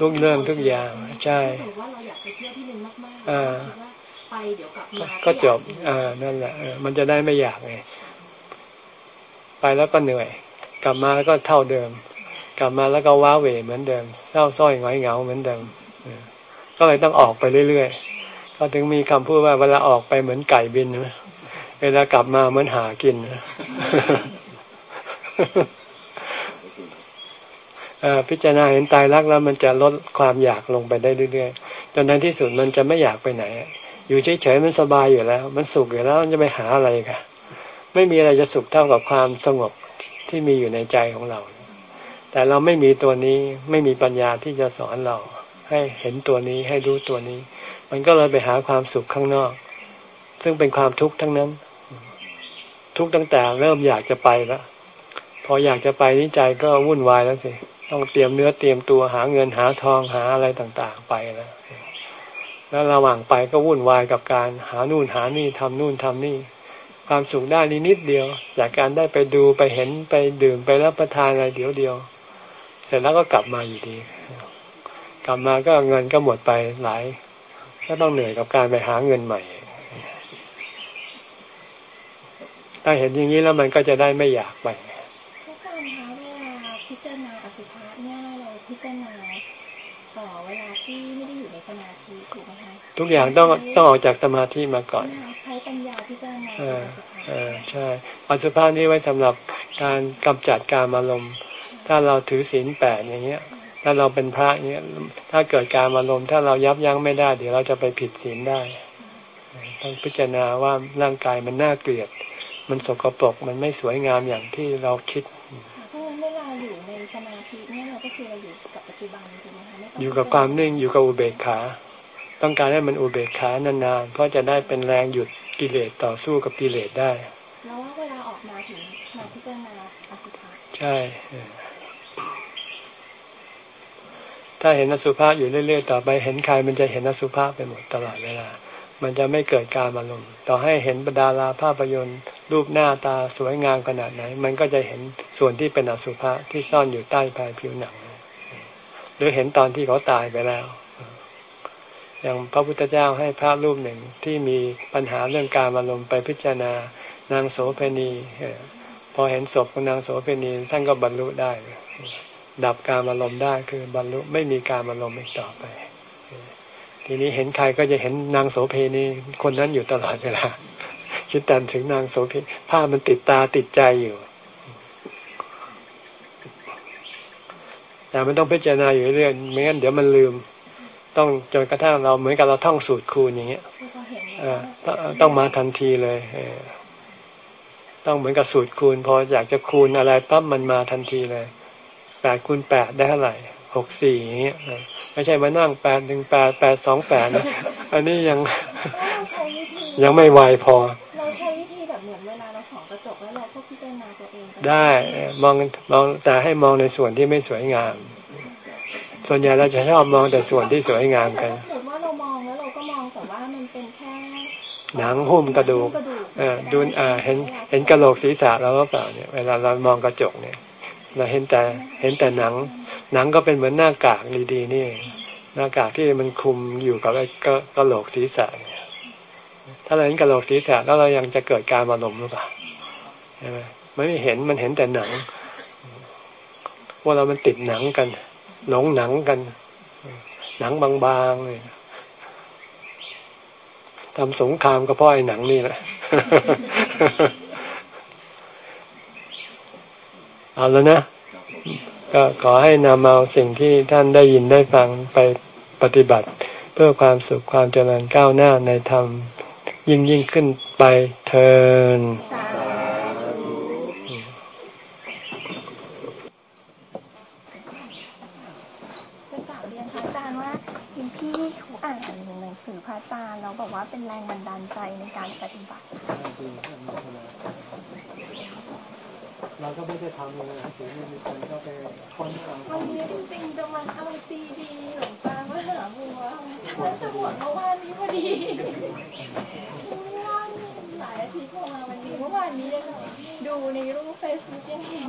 ทุกเรื่องทุกอย่างใช่ว่าเราอยากไปเที่ยวที่นึงมากๆไปเดี๋ยวกลับมาก็จบอ่านั่นแหละมันจะได้ไม่อยากไงไปแล้วก็เหนื่อย กลับมาแล้วก็เท่าเดิม กลับมาแล้วก็ว้าเหวเหมือนเดิมเศร้าส้อยหงอยเหงาเหมือนเดิมก็เลยต้องออกไปเรื่อยๆ ก็ถึงมีคำพูดว่าเวลาออกไปเหมือนไก่บินนะเวลากลับมาเหมือนหากินพิจารณาเห็นตายรักแล้วมันจะลดความอยากลงไปได้เรื่อยๆ จนในที่สุดมันจะไม่อยากไปไหน อยู่เฉยๆมันสบายอยู่แล้ว มันสุขอยู่แล้วมันจะไปหาอะไรกันไม่มีอะไรจะสุขเท่ากับความสงบที่มีอยู่ในใจของเรา แต่เราไม่มีตัวนี้ไม่มีปัญญาที่จะสอนเรา ให้เห็นตัวนี้ให้รู้ตัวนี้ มันก็เลยไปหาความสุขข้างนอก ซึ่งเป็นความทุกข์ทั้งนั้น ทุกตั้งแต่เริ่มอยากจะไปแล้วพออยากจะไปนี่ใจก็วุ่นวายแล้วสิต้องเตรียมเนื้อเตรียมตัวหาเงินหาทองหาอะไรต่างๆไปแล้วแล้วระหว่างไปก็วุ่นวายกับการหานู่นหานี่ทำนู่นทำนี่ ความสุขได้นิดนิดเดียว จากการได้ไปดูไปเห็นไปดื่มไปรับประทานอะไรเดี๋ยวเดียว เสร็จแล้วก็กลับมาอยู่ดี กลับมาก็เงินก็หมดไปหลาย ก็ต้องเหนื่อยกับการไปหาเงินใหม่ ถ้าเห็นอย่างนี้แล้วมันก็จะได้ไม่อยากไปพระอาจารย์คะเวลาพิจารณาอสุภะเนี่ยเราพิจารณาต่อเวลาที่ไม่ได้อยู่ในสมาธิถูกไหมคะทุกอย่างต้องต้องออกจากสมาธิมาก่อน ใช้ปัญญาพิจารณาเอออสุภะเออใช่อสุภาพนี่ไว้สำหรับการกำจัดการอารมณ์ ถ้าเราถือศีลแปดอย่างเงี้ย ถ้าเราเป็นพระเงี้ยถ้าเกิดการอารมณ์ถ้าเรายับยั้งไม่ได้ เดี๋ยวเราจะไปผิดศีลได้ ต้องพิจารณาว่าร่างกายมันน่าเกลียด มันสกปรกมันไม่สวยงามอย่างที่เราคิดเพราะฉะนั้นเวลาอยู่ในสมาธิเนี่ยเราก็คือเราอยู่กับปัจจุบันถูกไหมคะไม่ต้งอยู่กับความนิ่งอยู่กับอุเบกขา ต้องการให้มันอุเบกขานานๆเพราะจะได้เป็นแรงหยุดกิเลสต่อสู้กับกิเลสได้แล้วว่าเวลาออกมาถึงมาพิจารณาอสุภะใช่เออ ถ้าเห็นอสุภะอยู่เรื่อย ๆ ต่อไปเห็นใครมันจะเห็นอสุภะไปหมดตลอดเวลา มันจะไม่เกิดการอารมณ์ต่อให้เห็นบรรดาราภาพยนตร์ รูปหน้าตาสวยงามขนาดไหน มันก็จะเห็นส่วนที่เป็นอสุภะที่ซ่อนอยู่ใต้ภายผิวหนัง หรือเห็นตอนที่เขาตายไปแล้ว อย่างพระพุทธเจ้าให้พระรูปหนึ่งที่มีปัญหาเรื่องการอารมณ์ไปพิจารณานางโสเพณีพอเห็นศพของนางโสเพณีท่านก็บรรลุได้ ดับการอารมณ์ได้คือบรรลุไม่มีการอารมณ์อีกต่อไป ทีนี้เห็นใครก็จะเห็นนางโสเพณีคนนั้นอยู่ตลอดเวลาคิดแต่ถึงนางโสเพณีภาพมันติดตาติดใจอยู่แต่มันต้องพิจารณาอยู่เรื่อยไม่งั้นเดี๋ยวมันลืม ต้องจนกระทั่งเราเหมือนกับเราท่องสูตรคูณอย่างเงี้ยอพอเห็นเออต้องต้องมาทันทีเลยเต้องเหมือนกับสูตรคูณ พออยากจะคูณอะไรปั๊บมันมาทันทีเลย แปดคูณแปดได้เท่าไหร่หกสี่อย่างเงี้ยเออไม่ใช่มานั่งแปดหนึ่งแปดแปดสองแปดนะอันนี้ยังเราใช้วิธียังไม่ไวพอ เราใช้วิธีแบบเหมือนเวลาเราส่องกระจกแล้วเราก็พิจารณาตัวเองก็ได้เออมองมองแต่ให้มองในส่วนที่ไม่สวยงาม ส่วนใหญ่เราจะชอบมองแต่ส่วนที่สวยงามกันแต่สมมติว่าเรามองแล้วเราก็มองแต่ว่ามันเป็นแค่หนังหุ้มกระดูกกระดูกเออดูอ่าเห็นเห็นกระโหลกศีรษะเราก็เปล่าเนี่ย เวลาเรามองกระจกเนี่ย เราเห็นแต่เห็นแต่หนัง หนังก็เป็นเหมือนหน้ากากดีๆนี่หน้ากากที่มันคลุมอยู่กับไอ้กระกระโหลกศีรษะเนี่ยถ้าเราเห็นกระโหลกศีรษะแล้วเรายังจะเกิดการอารมณ์หรือเปล่าใช่ไหมมันไม่เห็นมันเห็นแต่หนัง ว่าเรามันติดหนังกัน หลงหนังกัน หนังบางๆเลยทำสงครามก็เพราะไอ้หนังนี่แหละ เอาแล้วนะ ก็ขอให้นำเอาสิ่งที่ท่านได้ยินได้ฟังไปปฏิบัติ เพื่อความสุขความเจริญก้าวหน้าในธรรม ยิ่งยิ่งขึ้นไปเทินจะกล่าวเรียนพระอาจารย์ว่าคุณพี่เขาอ่านหนังสือพระอาจารย์แล้วบอกว่าเป็นแรงบันดาลใจในการปฏิบัติ เราก็ไม่ได้ทำเลยนังสือมีคนก็ไปค้นเอาวันนี้จริงๆจะมาเอาซีดีหลวงตามาหาบัวฉันจะบวชเมื่อวานนี้พอดีเมื่อวานหลายอาทิตย์พอมาวันนี้เมื่อวานนี้ดูในรูปเฟซบุ๊กยังเห็น